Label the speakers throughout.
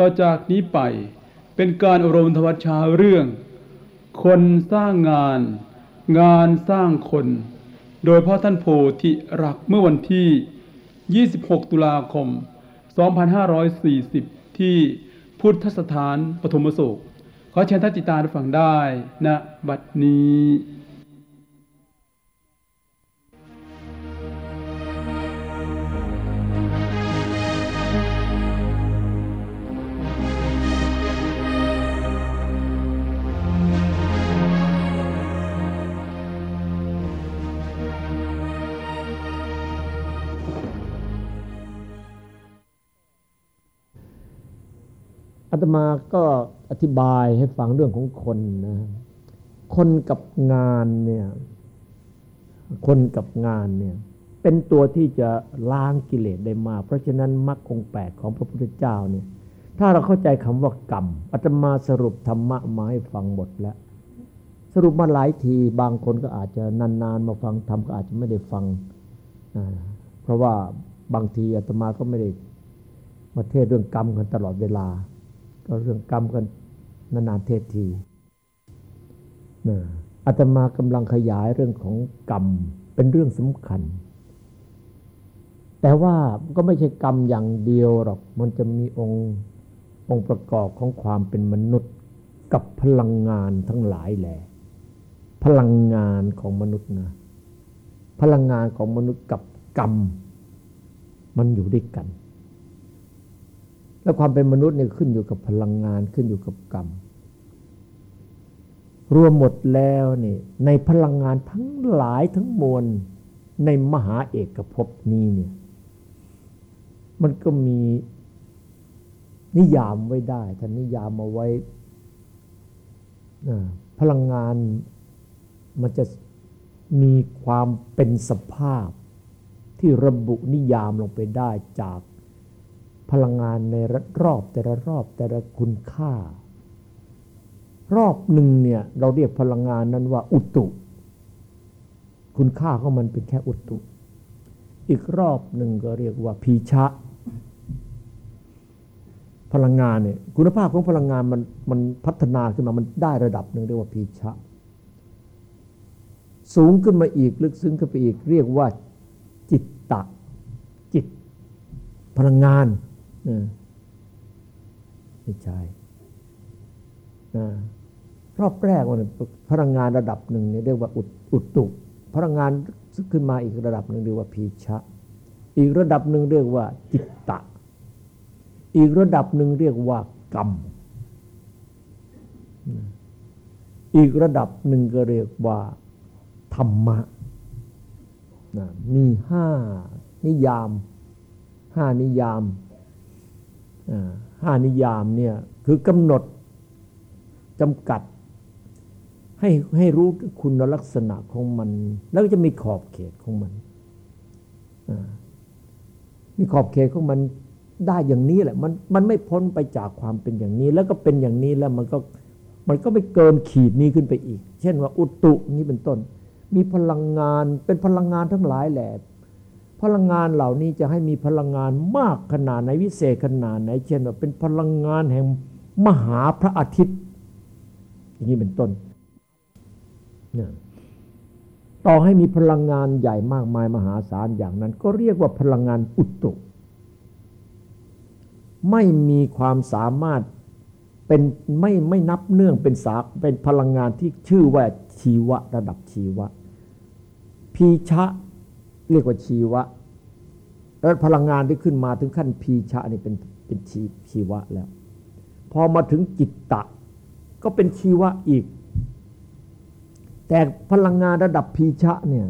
Speaker 1: ต่อจากนี้ไปเป็นการอบรมธรรมชาเรื่อง คนสร้างงาน งานสร้างคน โดยพ่อท่านโพธิรักเมื่อวันที่ 26 ตุลาคม 2540 ที่พุทธสถานปฐมโศกขอเชิญท่านติตาฟังได้ณนะบัดนี้
Speaker 2: ตมาก็อธิบายให้ฟังเรื่องของคนนะคนกับงานเนี่ย คนกับงานเนี่ย เป็นตัวที่จะล้างกิเลสได้มาก เพราะฉะนั้นมรรคองแปดของพระพุทธเจ้าเนี่ย ถ้าเราเข้าใจคำว่ากรรมอาตมาสรุปธรรมะมาให้ฟังหมดแล้ว สรุปมาหลายที บางคนก็อาจจะนานๆ มาฟังทำก็อาจจะไม่ได้ฟัง เพราะว่าบางทีอาตมาก็ไม่ได้มาเทศเรื่องกรรมกันตลอดเวลา ก็เรื่องกรรมกันนานๆเทศทีนะอาตมากำลังขยายเรื่องของกรรมเป็นเรื่องสำคัญ แต่ว่าก็ไม่ใช่กรรมอย่างเดียวหรอก มันจะมีองค์องค์ประกอบของความเป็นมนุษย์กับพลังงานทั้งหลายแหละพลังงานของมนุษย์นะ พลังงานของมนุษย์กับกรรม มันอยู่ด้วยกัน และความเป็นมนุษย์เนี่ยขึ้นอยู่กับพลังงานขึ้นอยู่กับกรรม รวมหมดแล้วนี่ในพลังงานทั้งหลายทั้งมวลในมหาเอกภพนี้เนี่ย มันก็มีนิยามไว้ได้ท่านนิยามมาไว้ พลังงานมันจะมีความเป็นสภาพที่ระบุนิยามลงไปได้จาก พลังงานในรอบแต่ละรอบแต่ละคุณค่า รอบหนึ่งเนี่ยเราเรียกพลังงานนั้นว่าอุตุ คุณค่าของมันเป็นแค่อุตุ อีกรอบหนึ่งก็เรียกว่าพีชะ พลังงานเนี่ยคุณภาพของพลังงานมันมันพัฒนาขึ้นมามันได้ระดับหนึ่งเรียกว่าพีชะ สูงขึ้นมาอีกลึกซึ้งขึ้นไปอีกเรียกว่าจิตตะจิตพลังงาน ไม่ใช่รอบแรกมันพลังงานระดับหนึ่งเรียกว่าอุดตุพลังงานขึ้นมาอีกระดับหนึ่งเรียกว่าพีชะ อีกระดับหนึ่งเรียกว่าจิตตะ อีกระดับหนึ่งเรียกว่ากรรม อีกระดับหนึ่งก็เรียกว่าธรรมะมีห้านิยามห้านิยาม ห้านิยามเนี่ยคือกำหนดจำกัด ให้ให้รู้คุณลักษณะของมัน แล้วก็จะมีขอบเขตของมันมีขอบเขตของมันได้อย่างนี้แหละมันมันไม่พ้นไปจากความเป็นอย่างนี้ แล้วก็เป็นอย่างนี้แล้วมันก็มันก็ไม่เกินขีดนี้ขึ้นไปอีก เช่นว่าอุตุนี้เป็นต้น มีพลังงานเป็นพลังงานทั้งหลายแหละ พลังงานเหล่านี้จะให้มีพลังงานมากขนาดไหนวิเศษขนาดไหน เช่นว่าเป็นพลังงานแห่งมหาพระอาทิตย์ อย่างนี้เป็นต้นต่อให้มีพลังงานใหญ่มากมายมหาศาลอย่างนั้น ก็เรียกว่าพลังงานอุตุไม่มีความสามารถเป็นไม่ไม่นับเนื่องเป็นสาเป็นพลังงานที่ชื่อว่าชีวะระดับชีวะพีชะ เรียกว่าชีวะ แล้วพลังงานที่ขึ้นมาถึงขั้นพีชะนี่เป็นเป็นชีชีวะแล้ว พอมาถึงจิตตะ ก็เป็นชีวะอีก แต่พลังงานระดับพีชะเนี่ย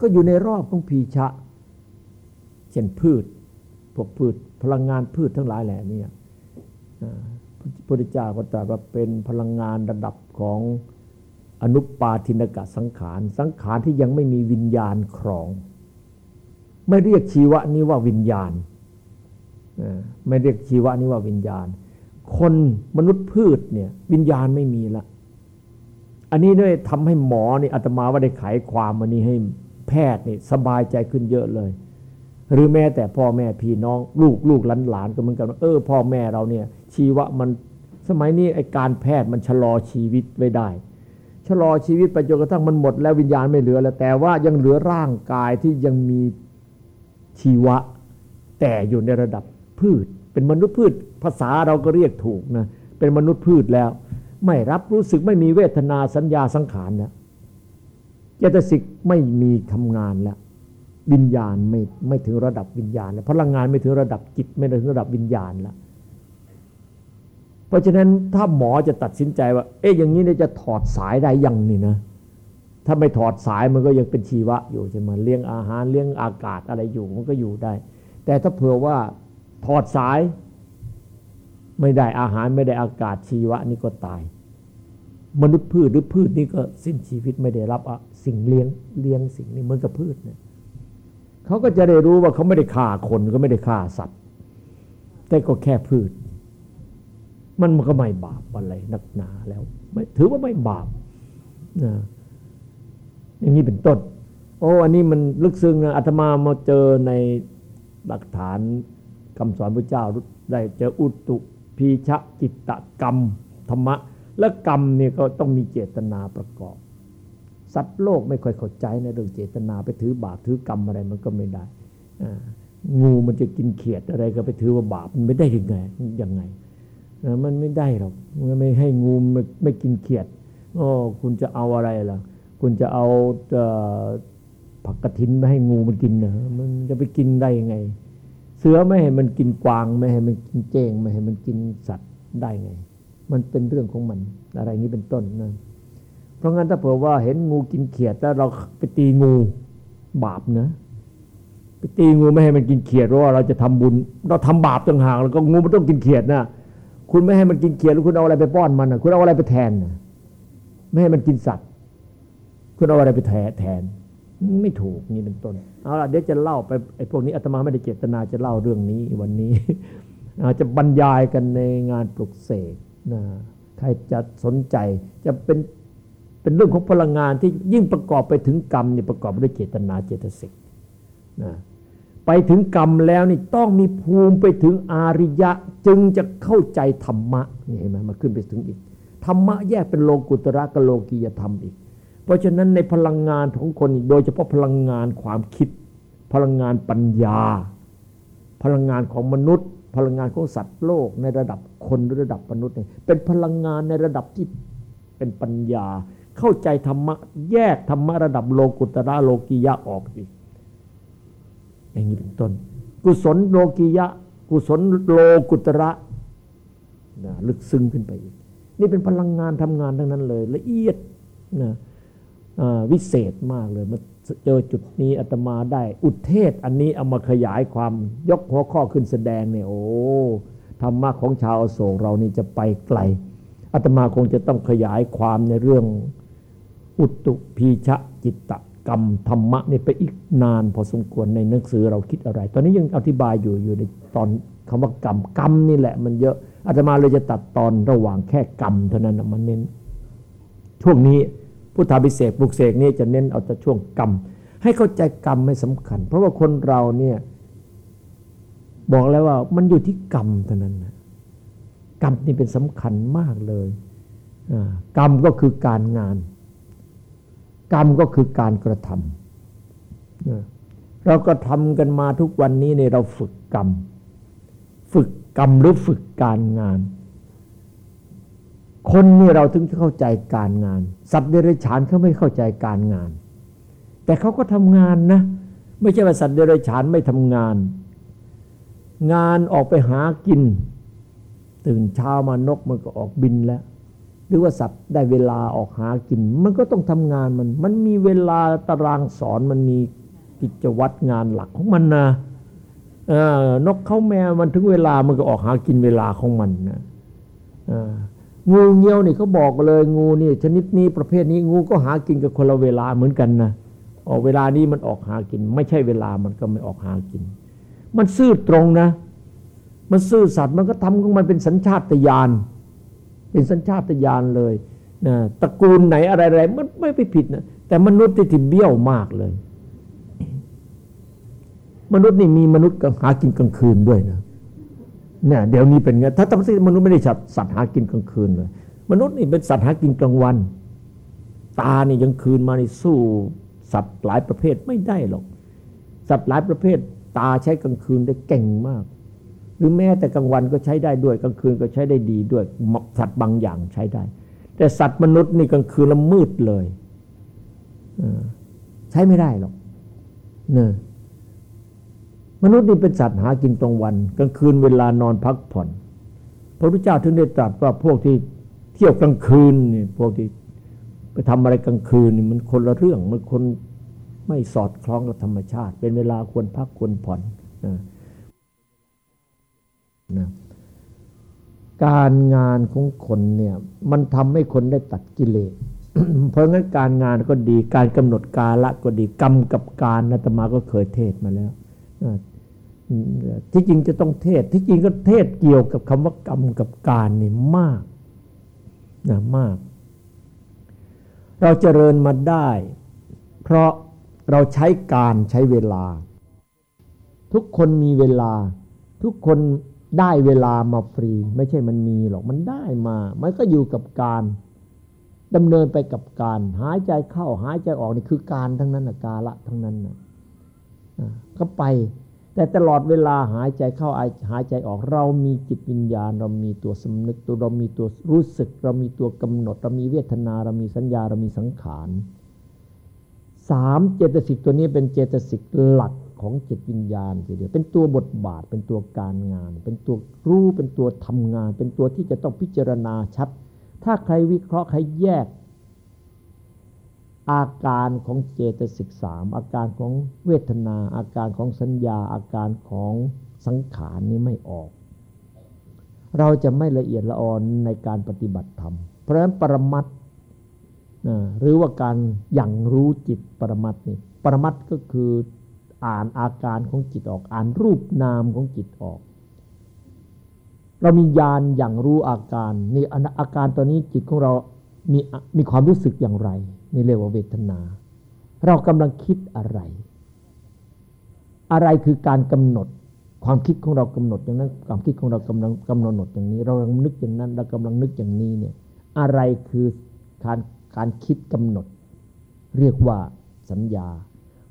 Speaker 2: ก็อยู่ในรอบของพีชะ เช่นพืชพวกพืชพลังงานพืชทั้งหลายแหละนี่พระพุทธเจ้าก็ตรัสว่าเป็นพลังงานระดับของ อนุปาทินกะสังขาร สังขารที่ยังไม่มีวิญญาณครอง ไม่เรียกชีวะนี้ว่าวิญญาณไม่เรียกชีวะนี้ว่าวิญญาณ คนมนุษย์พืชเนี่ยวิญญาณไม่มีละ อันนี้ด้วยทำให้หมอนี่อาตมาว่าได้ไขความมันนี้ให้แพทย์นี่สบายใจขึ้นเยอะเลย หรือแม้แต่พ่อแม่พี่น้องลูกลูกหลานหลานก็เหมือนกันเออพ่อแม่เราเนี่ยชีวะมันสมัยนี้ไอการแพทย์มันชะลอชีวิตไว้ได้ ชะลอชีวิตไปจนกระทั่งมันหมด แล้ววิญญาณไม่เหลือแล้ว แต่ว่ายังเหลือร่างกายที่ยังมีชีวะ แต่อยู่ในระดับพืช เป็นมนุษย์พืช ภาษาเราก็เรียกถูกนะเป็นมนุษย์พืชแล้ว ไม่รับรู้สึกไม่มีเวทนาสัญญาสังขารแล้วเจตสิกไม่มีทำงานแล้ววิญญาณไม่ไม่ถึงระดับวิญญาณแล้วพลังงานไม่ถึงระดับจิตไม่ถึงระดับวิญญาณแล้ว เพราะฉะนั้นถ้าหมอจะตัดสินใจว่า เอ๊ะอย่างนี้เนี่ยจะถอดสายได้ยังนี่นะ ถ้าไม่ถอดสายมันก็ยังเป็นชีวะอยู่ใช่ไหมเลี้ยงอาหารเลี้ยงอากาศอะไรอยู่มันก็อยู่ได้ แต่ถ้าเผื่อว่าถอดสาย ไม่ได้อาหารไม่ได้อากาศชีวะนี่ก็ตาย มนุษย์พืชหรือพืชนี่ก็สิ้นชีวิตไม่ได้รับสิ่งเลี้ยงเลี้ยงสิ่งนี้เหมือนกับพืชเนี่ยเขาก็จะได้รู้ว่าเขาไม่ได้ฆ่าคนก็ไม่ได้ฆ่าสัตว์ แต่ก็แค่พืช มันมันก็ไม่บาปอะไรนักหนาแล้วไม่ถือว่าไม่บาปนะอย่างนี้เป็นต้น โอ้อันนี้มันลึกซึ้งนะอาตมามาเจอในหลักฐานคำสอนพระเจ้าได้เจออุตุพีชะจิตตกรรมธรรมะ และกรรมเนี่ยก็ต้องมีเจตนาประกอบ สัตว์โลกไม่ค่อยเข้าใจในเรื่องเจตนาไปถือบาปถือกรรมอะไรมันก็ไม่ได้งูมันจะกินเขียดอะไรก็ไปถือว่าบาปมันไม่ได้ยังไงยังไง มันไม่ได้หรอกมันไม่ให้งูไม่ไม่กินเขียดโอ้คุณจะเอาอะไรล่ะ คุณจะเอาผักกระถินไม่ให้งูมันกินนะมันจะไปกินได้ยังไง เสือไม่ให้มันกินกวางไม่ให้มันกินเจงไม่ให้มันกินสัตว์ได้ไง มันเป็นเรื่องของมันอะไรนี้เป็นต้นนะเพราะงั้นถ้าเผื่อว่าเห็นงูกินเขียดแล้วเราไปตีงูบาปนะไปตีงูไม่ให้มันกินเขียดเพราะว่าเราจะทำบุญ เราทำบาปต่างหากแล้วก็งูมันต้องกินเขียดนะ คุณไม่ให้มันกินเขียดแล้วคุณเอาอะไรไปป้อนมันนะคุณเอาอะไรไปแทนนะไม่ให้มันกินสัตว์ คุณเอาอะไรไปแทนแทน ไม่ถูกนี่เป็นต้นเอาละเดี๋ยวจะเล่าไปไอ้พวกนี้อาตมาไม่ได้เจตนาจะเล่าเรื่องนี้วันนี้อาจจะบรรยายกันในงานปลุกเสกนะใครจะสนใจจะเป็นเป็นเรื่องของพลังงานที่ยิ่งประกอบไปถึงกรรมนี่ประกอบด้วยเจตนาเจตสิกนะ ไปถึงกรรมแล้วนี่ต้องมีภูมิไปถึงอาริยะ จึงจะเข้าใจธรรมะนี่เห็นไหมมาขึ้นไปถึงอีกธรรมะแยกเป็นโลกุตระกับโลกียธรรมอีก เพราะฉะนั้นในพลังงานของคนโดยเฉพาะพลังงานความคิด พลังงานปัญญา พลังงานของมนุษย์ พลังงานของสัตว์โลกในระดับคนระดับมนุษย์เนี่ยเป็นพลังงานในระดับที่เป็นปัญญา เข้าใจธรรมะแยกธรรมะระดับโลกุตระโลกียะออกอีก อย่างนี้เป็นต้น กุศลโลกียะ กุศลโลกุตระนะลึกซึ้งขึ้นไปอีก นี่เป็นพลังงานทำงานทั้งนั้นเลย ละเอียดนะวิเศษมากเลยมาเจอจุดนี้อาตมาได้ อุเทศอันนี้เอามาขยายความยกหัวข้อขึ้นแสดงเนี่ยโอ้ธรรมะของชาวโศกเรานี่จะไปไกลอาตมาคงจะต้องขยายความในเรื่องอุตุพีชะจิตตะ กรรมธรรมะนี่ไปอีกนานพอสมควรในหนังสือเราคิดอะไร ตอนนี้ยังอธิบายอยู่อยู่ในตอนคำว่ากรรมกรรมนี่แหละ มันเยอะอาตมาเลยจะตัดตอนระหว่างแค่กรรมเท่านั้นมันเน้น ช่วงนี้พุทธาภิเศษบุกเสกนี่จะเน้นเอาแต่ช่วงกรรม ให้เข้าใจกรรมไม่สำคัญ เพราะว่าคนเราเนี่ยบอกแล้วว่ามันอยู่ที่กรรมเท่านั้นนะกรรมนี่เป็นสำคัญมากเลยกรรมก็คือการงาน กรรมก็คือการกระทำเราก็ทำกันมาทุกวันนี้ในเราฝึกกรรม ฝึกกรรมหรือฝึกการงาน คนนี่เราถึงจะเข้าใจการงาน สัตว์เดรัจฉานเขาไม่เข้าใจการงาน แต่เขาก็ทำงานนะ ไม่ใช่ว่าสัตว์เดรัจฉานไม่ทำงาน งานออกไปหากิน ตื่นเช้ามานกมันก็ออกบินแล้ว หรือว่าสัตว์ได้เวลาออกหากิน มันก็ต้องทำงานมัน มันมีเวลาตารางสอนมันมีกิจวัตรงานหลักของมันนะนกเขาแมวมันถึงเวลามันก็ออกหากินเวลาของมันนะงูเงี้ยวนี่เขาบอกเลยงูนี่ชนิดนี้ประเภทนี้งูก็หากินกับคนละเวลาเหมือนกันนะออกเวลานี้มันออกหากิน ไม่ใช่เวลามันก็ไม่ออกหากิน มันซื่อตรงนะ มันซื่อสัตว์มันก็ทำของมันเป็นสัญชาตญาณ เป็นสัญชาตญาณเลยนะตระกูลไหนอะไรๆมันไม่ไปผิดนะแต่มนุษย์ที่ที่เบี้ยวมากเลย มนุษย์นี่มีมนุษย์หากินกลางคืนด้วยนะเนี่ยเดี๋ยวนี้เป็นไงถ้าธรรมสิมนุษย์ไม่ได้สัตว์สัตว์หากินกลางคืนเลยมนุษย์นี่เป็นสัตว์หากินกลางวัน ตานี่ยังคืนมาในสู้ สัตว์หลายประเภทไม่ได้หรอก สัตว์หลายประเภท ตาใช้กลางคืนได้เก่งมาก หรือแม้แต่กลางวันก็ใช้ได้ด้วย กลางคืนก็ใช้ได้ดีด้วยสัตว์บางอย่างใช้ได้ แต่สัตว์มนุษย์นี่กลางคืนละมืดเลยใช้ไม่ได้หรอกเนี่ยมนุษย์นี่เป็นสัตว์หากินตรงวัน กลางคืนเวลานอนพักผ่อน พระพุทธเจ้าถึงได้ตรัสว่าพวกที่เที่ยวกลางคืนนี่พวกที่ไปทำอะไรกลางคืนนี่มันคนละเรื่องมันคนไม่สอดคล้องกับธรรมชาติ เป็นเวลาควรพักควรผ่อนนะ นะการงานของคนเนี่ยมันทำให้คนได้ตัดกิเลสเพราะงั้นการงานก็ดีการกำหนดกาละก็ดีกรรมกับการนัตมาก็เคยเทศมาแล้วที่จริงจะต้องเทศ ที่จริงก็เทศเกี่ยวกับคำว่ากรรมกับการนี่มากนะมาก เราเจริญมาได้ เพราะเราใช้การใช้เวลา ทุกคนมีเวลา ทุกคน ได้เวลามาฟรี ไม่ใช่มันมีหรอกมันได้มา มันก็อยู่กับการดำเนินไปกับการ หายใจเข้าหายใจออกนี่คือการทั้งนั้นนะกาละทั้งนั้นนะก็ไป แต่ตลอดเวลาหายใจเข้าหายใจออก เรามีจิตวิญญาณ เรามีตัวสำนึกตัวเรามีตัวรู้สึก เรามีตัวกำหนด เรามีเวทนา เรามีสัญญาเรามีสังขารสามเจตสิกตัวนี้เป็นเจตสิกหลัก ของจิตวิญญาณทีเดียวเป็นตัวบทบาท เป็นตัวการงาน เป็นตัวรู้เป็นตัวทำงาน เป็นตัวที่จะต้องพิจารณาชัด ถ้าใครวิเคราะห์ใครแยก อาการของเจตสิกสามอาการของเวทนา อาการของสัญญา อาการของสังขารนี้ไม่ออก เราจะไม่ละเอียดละออนในการปฏิบัติธรรม เพราะฉะนั้นปรมัตหรือว่าการอย่างรู้จิตปรมัตนี่ปรมัตก็คือ อ่านอาการของจิตออก อ่านรูปนามของจิตออก เรามีญาณอย่างรู้อาการนี่อาการตอนนี้จิตของเรามีมีความรู้สึกอย่างไรนี่เรียกว่าเวทนา เรากำลังคิดอะไร อะไรคือการกำหนดความคิดของเรากำหนดอย่างนั้น ความคิดของเรากำลังกำหนดอย่างนี้ เรากำลังนึกอย่างนั้นเรากำลังนึกอย่างนี้เนี่ย อะไรคือการการคิดกำหนด เรียกว่าสัญญา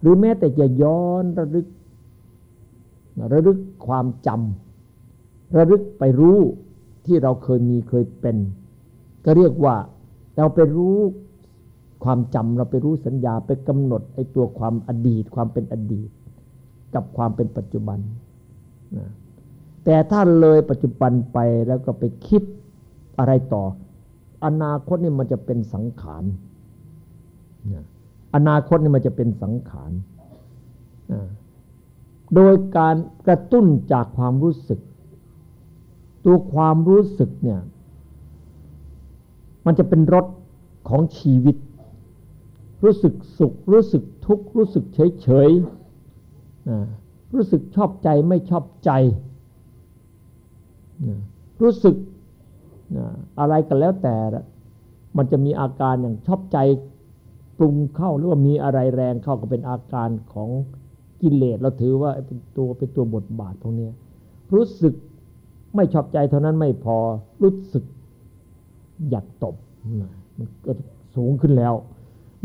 Speaker 2: หรือแม้แต่จะย้อนระลึก ระลึกความจำระลึกไปรู้ที่เราเคยมีเคยเป็น ก็เรียกว่าเราไปรู้ความจำเราไปรู้สัญญาไปกำหนดไอ้ตัวความอดีต ความเป็นอดีต กับความเป็นปัจจุบันนะแต่ถ้าเลยปัจจุบันไปแล้วก็ไปคิดอะไรต่อ อนาคตนี่มันจะเป็นสังขารนะ อนาคตนี่มันจะเป็นสังขารโดยการกระตุ้นจากความรู้สึก ตัวความรู้สึกเนี่ย มันจะเป็นรสของชีวิต รู้สึกสุข รู้สึกทุกข์ รู้สึกเฉยเฉยรู้สึกชอบใจไม่ชอบใจ รู้สึกอะไรกันแล้วแต่ มันจะมีอาการอย่างชอบใจ ปรุงเข้าหรือว่ามีอะไรแรงเข้าก็เป็นอาการของกิเลสเราถือว่าเป็นตัวเป็นตัวบทบาทพวกนี้รู้สึกไม่ชอบใจเท่านั้นไม่พอรู้สึกอยากตบมันก็สูงขึ้นแล้ว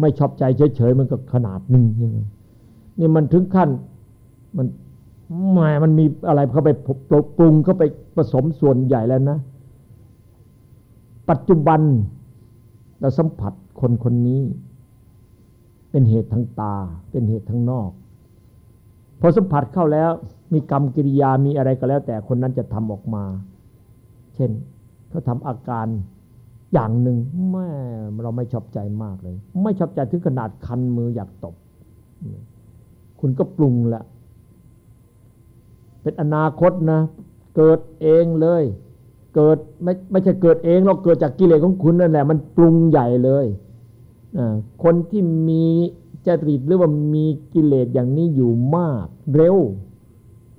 Speaker 2: ไม่ชอบใจเฉยๆมันก็ขนาดหนึ่งใช่ไหมนี่มันถึงขั้นมันหมมันมีอะไรเข้าไปปรุงเข้าไปผสมส่วนใหญ่แล้วนะ ปัจจุบันเราสัมผัสคนคนนี้ เป็นเหตุทางตา เป็นเหตุทางนอก พอสัมผัสเข้าแล้ว มีกรรมกิริยามีอะไรก็แล้ว แต่คนนั้นจะทำออกมา เช่นเขาทำอาการอย่างหนึ่งแม่เราไม่ชอบใจมากเลย ไม่ชอบใจถึงขนาดคันมืออยากตบ คุณก็ปรุงละเป็นอนาคตนะ เกิดเองเลย เกิดไม่ไม่ใช่เกิดเองเราเกิดจากกิเลสของคุณนั่นแหละ มันปรุงใหญ่เลย คนที่มีจริตหรือว่ามีกิเลสอย่างนี้อยู่มากเร็ว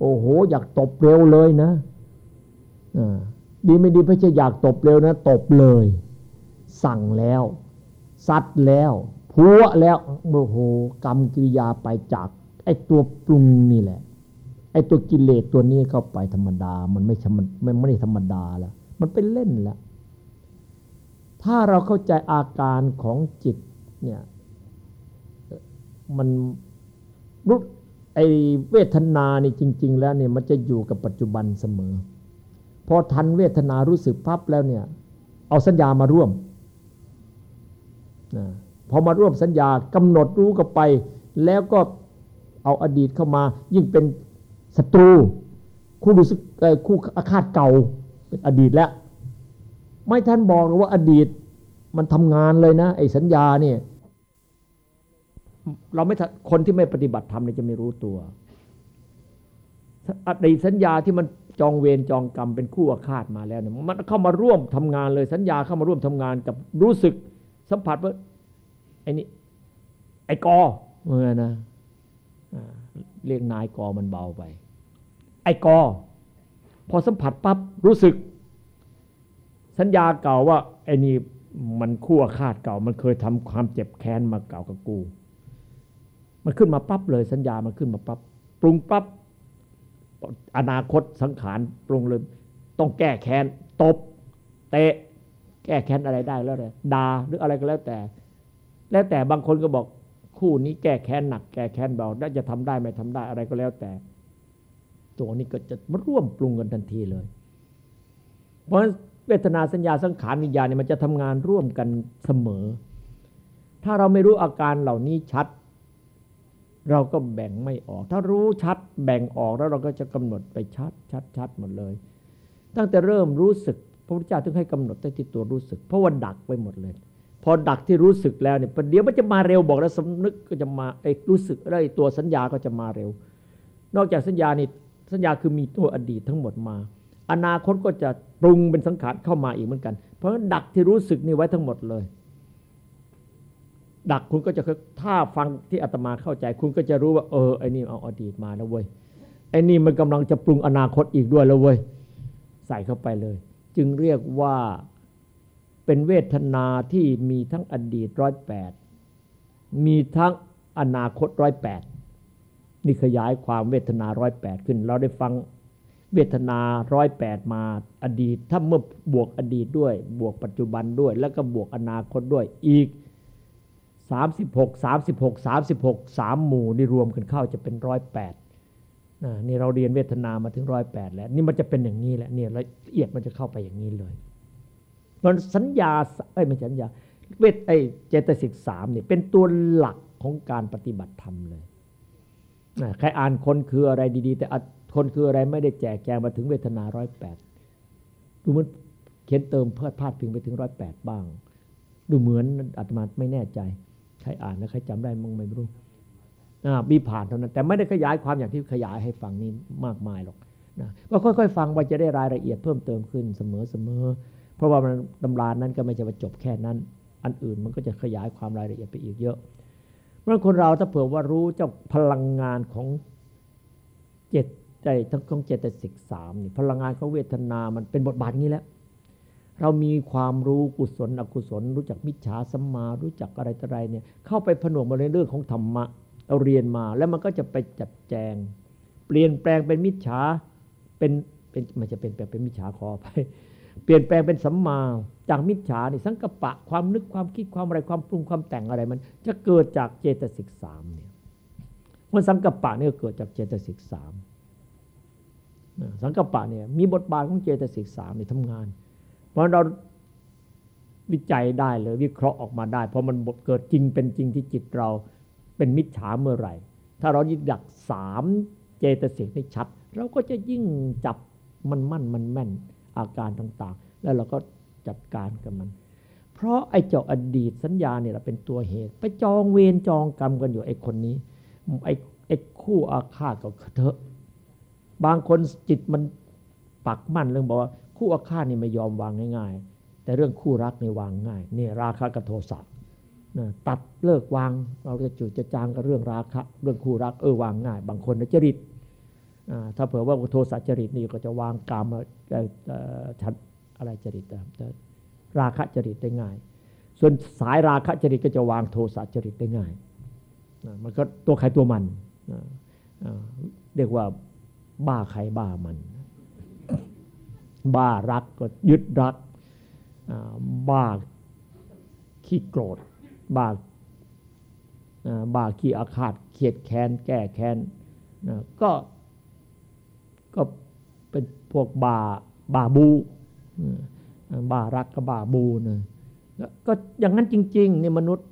Speaker 2: โอ้โห อยากตบเร็วเลยนะดีไม่ดีไม่ใช่อยากตบเร็วนะตบเลย สั่งแล้วซัดแล้วพัวแล้วโอ้โหกรรมกิริยาไปจากไอ้ตัวปรุงนี่แหละไอ้ตัวกิเลสตัวนี้เข้าไปธรรมดา มันไม่ธรรมมันไม่ได้ธรรมดาแล้ว มันเป็นเล่นแล้ว ถ้าเราเข้าใจอาการของจิตเนี่ยมันรู้ไอเวทนานี่จริง ๆ แล้วเนี่ยมันจะอยู่กับปัจจุบันเสมอ พอทันเวทนารู้สึกพับแล้วเนี่ยเอาสัญญามาร่วมนะพอมาร่วมสัญญากำหนดรู้กับไป แล้วก็เอาอดีตเข้ามา ยิ่งเป็นศัตรู คู่รู้สึกคู่อาฆาตเก่าเป็นอดีตแล้ว ไม่ท่านบอกว่าอดีตมันทำงานเลยนะ ไอ้สัญญาเนี่ยเราไม่คนที่ไม่ปฏิบัติธรรมเนี่ยจะไม่รู้ตัวอดีตสัญญาที่มันจองเวรจองกรรมเป็นคู่อาฆาตมาแล้วเนี่ยมันเข้ามาร่วมทำงานเลยสัญญาเข้ามาร่วมทำงานกับรู้สึกสัมผัสว่าไอ้นี่ไอ้กอเมื่อนะเรียกนายกอมันเบาไป ไอ้กอพอสัมผัสปั๊บรู้สึก สัญญาเก่าว่าไอ้นี่มันคู่อาฆาตเก่า มันเคยทำความเจ็บแค้นมาเก่ากับกู มันขึ้นมาปั๊บเลยสัญญามันขึ้นมาปั๊บปรุงปั๊บอนาคตสังขารปรุงเลยต้องแก้แค้นตบ เตะ แก้แค้นอะไรได้แล้วเลยด่าหรืออะไรก็แล้วแต่ แล้วแต่บางคนก็บอกคู่นี้แก้แค้นหนักแก้แค้นเบาได้จะทำได้ไม่ทำได้อะไรก็แล้วแต่ ตัวนี้ก็จะมาร่วมปรุงกันทันทีเลย เพราะ เวทนาสัญญาสังขารวิญญาณเนี่ยมันจะทำงานร่วมกันเสมอ ถ้าเราไม่รู้อาการเหล่านี้ชัด เราก็แบ่งไม่ออก ถ้ารู้ชัดแบ่งออกแล้วเราก็จะกำหนดไปชัดชัดชัดหมดเลย ตั้งแต่เริ่มรู้สึกพระพุทธเจ้าถึงให้กำหนดที่ตัวรู้สึก เพราะว่าดักไปหมดเลย พอดักที่รู้สึกแล้วเนี่ยประเดี๋ยวมันจะมาเร็วบอกแล้วสำนึกก็จะมาไอ้รู้สึกแล้วไอ้ตัวสัญญาก็จะมาเร็ว นอกจากสัญญานี่สัญญาคือมีตัวอดีตทั้งหมดมา อนาคตก็จะปรุงเป็นสังขารเข้ามาอีกเหมือนกัน เพราะฉะนั้นดักที่รู้สึกนี่ไว้ทั้งหมดเลย ดักคุณก็จะถ้าฟังที่อาตมาเข้าใจ คุณก็จะรู้ว่าเออไอ้นี่เอาอดีตมาแล้วเว้ยไอ้นี่มันกำลังจะปรุงอนาคตอีกด้วยแล้วเว้ยใส่เข้าไปเลย จึงเรียกว่าเป็นเวทนาที่มีทั้งอดีตร้อยแปดมีทั้งอนาคตร้อยแปดนี่ขยายความเวทนาร้อยแปดขึ้น เราได้ฟัง เวทนาร้อยแปดมาอดีต ถ้าเมื่อบวกอดีตด้วย บวกปัจจุบันด้วย แล้วก็บวกอนาคตด้วยอีกสามสิบหกสามสิบหกสามสิบหกสามหมู่นี่รวมกันเข้าจะเป็นร้อยแปดนี่เราเรียนเวทนามาถึงร้อยแปดแล้ว นี่มันจะเป็นอย่างนี้แหละเนี่ยละเอียดมันจะเข้าไปอย่างนี้เลยมันสัญญาเอ้ยไม่สัญญาเวทไอเจตสิกสามเนี่ยเป็นตัวหลักของการปฏิบัติธรรมเลยใครอ่านคนคืออะไรดี ๆ แต่ คนคืออะไรไม่ได้แจกแจงมาถึงเวทนาร้อยแปดดูเหมือนเขียนเติมเพื่อพาดพิงไปถึงร้อยแปดบ้าง ดูเหมือนอาตมาไม่แน่ใจ ใครอ่านแล้วใครจำได้มั้งไม่รู้มีผ่านเท่านั้น แต่ไม่ได้ขยายความอย่างที่ขยายให้ฟังนี้มากมายหรอกนะก็ค่อยๆ ฟังว่าจะได้รายละเอียดเพิ่มเติมขึ้นเสมอๆเพราะว่ามันตำรานั้นก็ไม่ใช่ว่าจบแค่นั้น อันอื่นมันก็จะขยายความรายละเอียดไปอีกเยอะเมื่อคนเราถ้าเผื่อว่ารู้เจ้าพลังงานของเจต ใจทั้งของเจตสิกสามนี่พลังงานของเวทนามันเป็นบทบาทนี้แล้วเรามีความรู้กุศลอกุศล รู้จักมิจฉาสัมมา รู้จักอะไรต่ออะไรเนี่ยเข้าไปผนวกมาในเรื่องของธรรมะเราเรียนมาแล้วมันก็จะไปจัดแจง เปลี่ยนแปลงเป็นมิจฉาเป็นเป็นมันจะเป็นแปลงเป็นมิจฉาขอไปเปลี่ยนแปลงเป็นสัมมาจากมิจฉานี่สังกปะความนึกความคิดความอะไรความปรุงความแต่งอะไรมัน จะเกิดจากเจตสิกสามเนี่ยมันสังกปะนี่เกิดจากเจตสิกสาม สังกปะเนี่ยมีบทบาทของเจตสิกสามในทำงาน เพราะเราวิจัยได้เลยวิเคราะห์ออกมาได้ เพราะมันเกิดจริงเป็นจริงที่จิตเราเป็นมิจฉาเมื่อไหร่ ถ้าเรายึดดักสามเจตสิกให้ชัด เราก็จะยิ่งจับมันมั่นมันแม่นอาการต่างๆ แล้วเราก็จัดการกับมัน เพราะไอ้เจ้าอดีตสัญญาเนี่ยเราเป็นตัวเหตุ ไปจองเวรจองกรรมกันอยู่ไอ้คนนี้ไอ้ไอ้คู่อาฆาตกับเถอ บางคนจิตมันปักมั่นเรื่องบอกว่า คู่อาฆาตนี่ไม่ยอมวางง่ายๆ แต่เรื่องคู่รักนี่วางง่ายนี่ราคะกับโทสะตัดเลิกวางเราจะจุดจะจางกับเรื่องราคะ เรื่องคู่รักเออวางง่าย บางคนจริตถ้าเผื่อว่าโทสะจริตนี่ก็จะวางกามชัดอะไรจริตราคะจริตได้ง่าย ส่วนสายราคะจริตก็จะวางโทสะจริตได้ง่ายมันก็ตัวใครตัวมันเรียกว่า บ้าใครบ้ามัน บ้ารักก็ยึดรัก บ้าขี้โกรธ บ้าบ้าขี้อาฆาตเขียดแค้น แก้แค้นก็ก็เป็นพวกบาบาบูบารักกับบาบูนะก็อย่างนั้นจริงๆนี่มนุษย์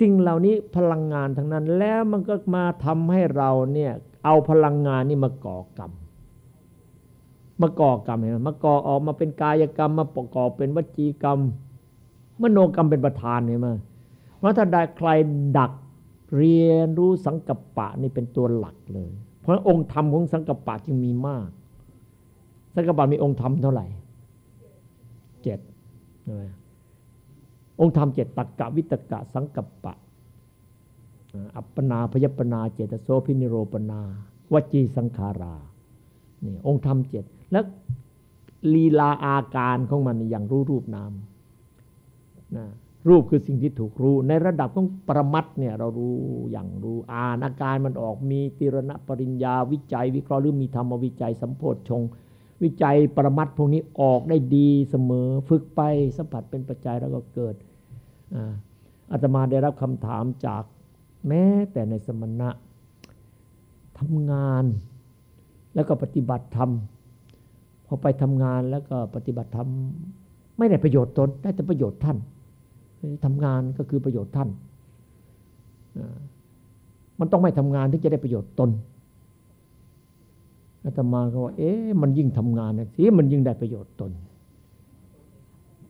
Speaker 2: สิ่งเหล่านี้พลังงานทั้งนั้นแล้วมันก็มาทำให้เราเนี่ย เอาพลังงานนี่มาก่อกรรมมาก่อกรรมเห็นไหมมาก่อออกมาเป็นกายกรรม มาประกอบเป็นวจีกรรม มโนกรรมเป็นประธานเห็นไหมเพราะถ้าได้ใครดักเรียนรู้สังกัปปะนี่เป็นตัวหลักเลย เพราะองค์ธรรมของสังกัปปะจึงมีมาก สังกัปปะมีองค์ธรรมเท่าไหร่เจ็ดใช่ไหมองค์ธรรมเจ็ดตักกะวิตกะสังกัปปะ อัปปนาพยปนาเจตโสพินิโรปนาวจีสังขารานี่องค์ธรรมเจ็ดแล้วลีลาอาการของมันอย่างรู้รูปนามนะรูปคือสิ่งที่ถูกรู้ ในระดับของปรมัตเนี่ยเรารู้อย่างรู้อ่านอาการมันออกมีติรณปริญญาวิจัย วิเคราะห์หรือมีธรรมวิจัยสัมโพธชง วิจัยปรมัตพวกนี้ออกได้ดีเสมอ ฝึกไปสัมผัสเป็นปัจจัยแล้วก็เกิดอาตมาได้รับคำถามจาก แม้แต่ในสมณะทำงานแล้วก็ปฏิบัติธรรมพอไปทำงานแล้วก็ปฏิบัติธรรมไม่ได้ประโยชน์ตนได้แต่ประโยชน์ท่านทำงานก็คือประโยชน์ท่าน มันต้องไม่ทำงานถึงจะได้ประโยชน์ตนอาตมาก็ว่าเอ๊ะมันยิ่งทำงานนะสิมันยิ่งได้ประโยชน์ตน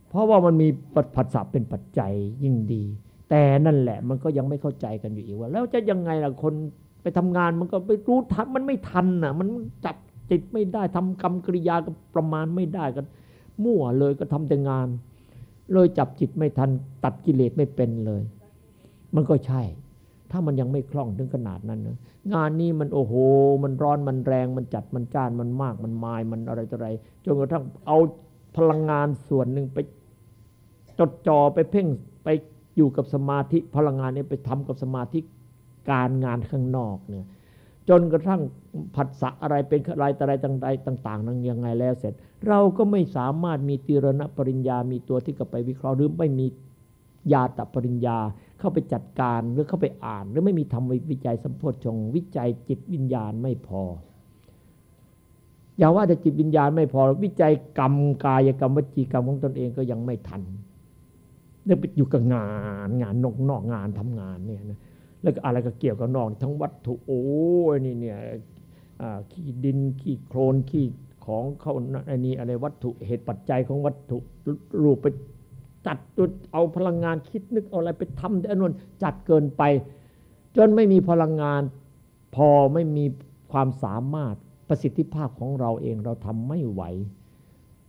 Speaker 2: เพราะว่ามันมีปัจจัยเป็นปัจจัยยิ่งดี แต่นั่นแหละ มันก็ยังไม่เข้าใจกันอยู่อีกว่า แล้วจะยังไงล่ะคนไปทำงานมันก็ไปรู้ทันมันไม่ทันน่ะ มันจับจิตไม่ได้ทำกรรมกริยากับประมาณไม่ได้กัน มั่วเลยก็ทำแต่งาน เลยจับจิตไม่ทัน ตัดกิเลสไม่เป็นเลย มันก็ใช่ ถ้ามันยังไม่คล่องถึงขนาดนั้นนะงานนี้มันโอ้โห มันร้อนมันแรงมันจัดมันจ้านมันมากมันมายมันอะไรต่ออะไรจนกระทั่งเอาพลังงานส่วนหนึ่งไปจดจ่อไปเพ่งไป อยู่กับสมาธิพลังงานนี้ไปทำกับสมาธิการงานข้างนอกเนี่ยจนกระทั่งผัสสะอะไรเป็นอะไรอะไรต่าง ๆ นั้นยังไงแล้วเสร็จ เราก็ไม่สามารถมีตีรณปริญญา มีตัวที่จะไปวิเคราะห์หรือไม่มียาตปริญญา เข้าไปจัดการหรือเข้าไปอ่าน หรือไม่มีทำวิจัยสัมโพธชงวิจัยจิตวิญญาณไม่พอ อย่าว่าแต่จิตวิญญาณไม่พอ วิจัยกรรมกายกรรมวจีกรรมของตนเองก็ยังไม่ทัน เนื่องไปอยู่กับงานงานนอกนอกงานทำงานเนี่ยนะแล้วก็อะไรก็เกี่ยวกับนอกทั้งวัตถุโอ้ยนี่เนี่ยขี้ดินขี้โคลนขี้ของเขาอันนี้อะไรวัตถุเหตุปัจจัยของวัตถุรูปไปจัดจุดเอาพลังงานคิดนึกเอาอะไรไปทำแต่อนนจัดเกินไป จนไม่มีพลังงานพอไม่มีความสามารถประสิทธิภาพของเราเองเราทำไม่ไหว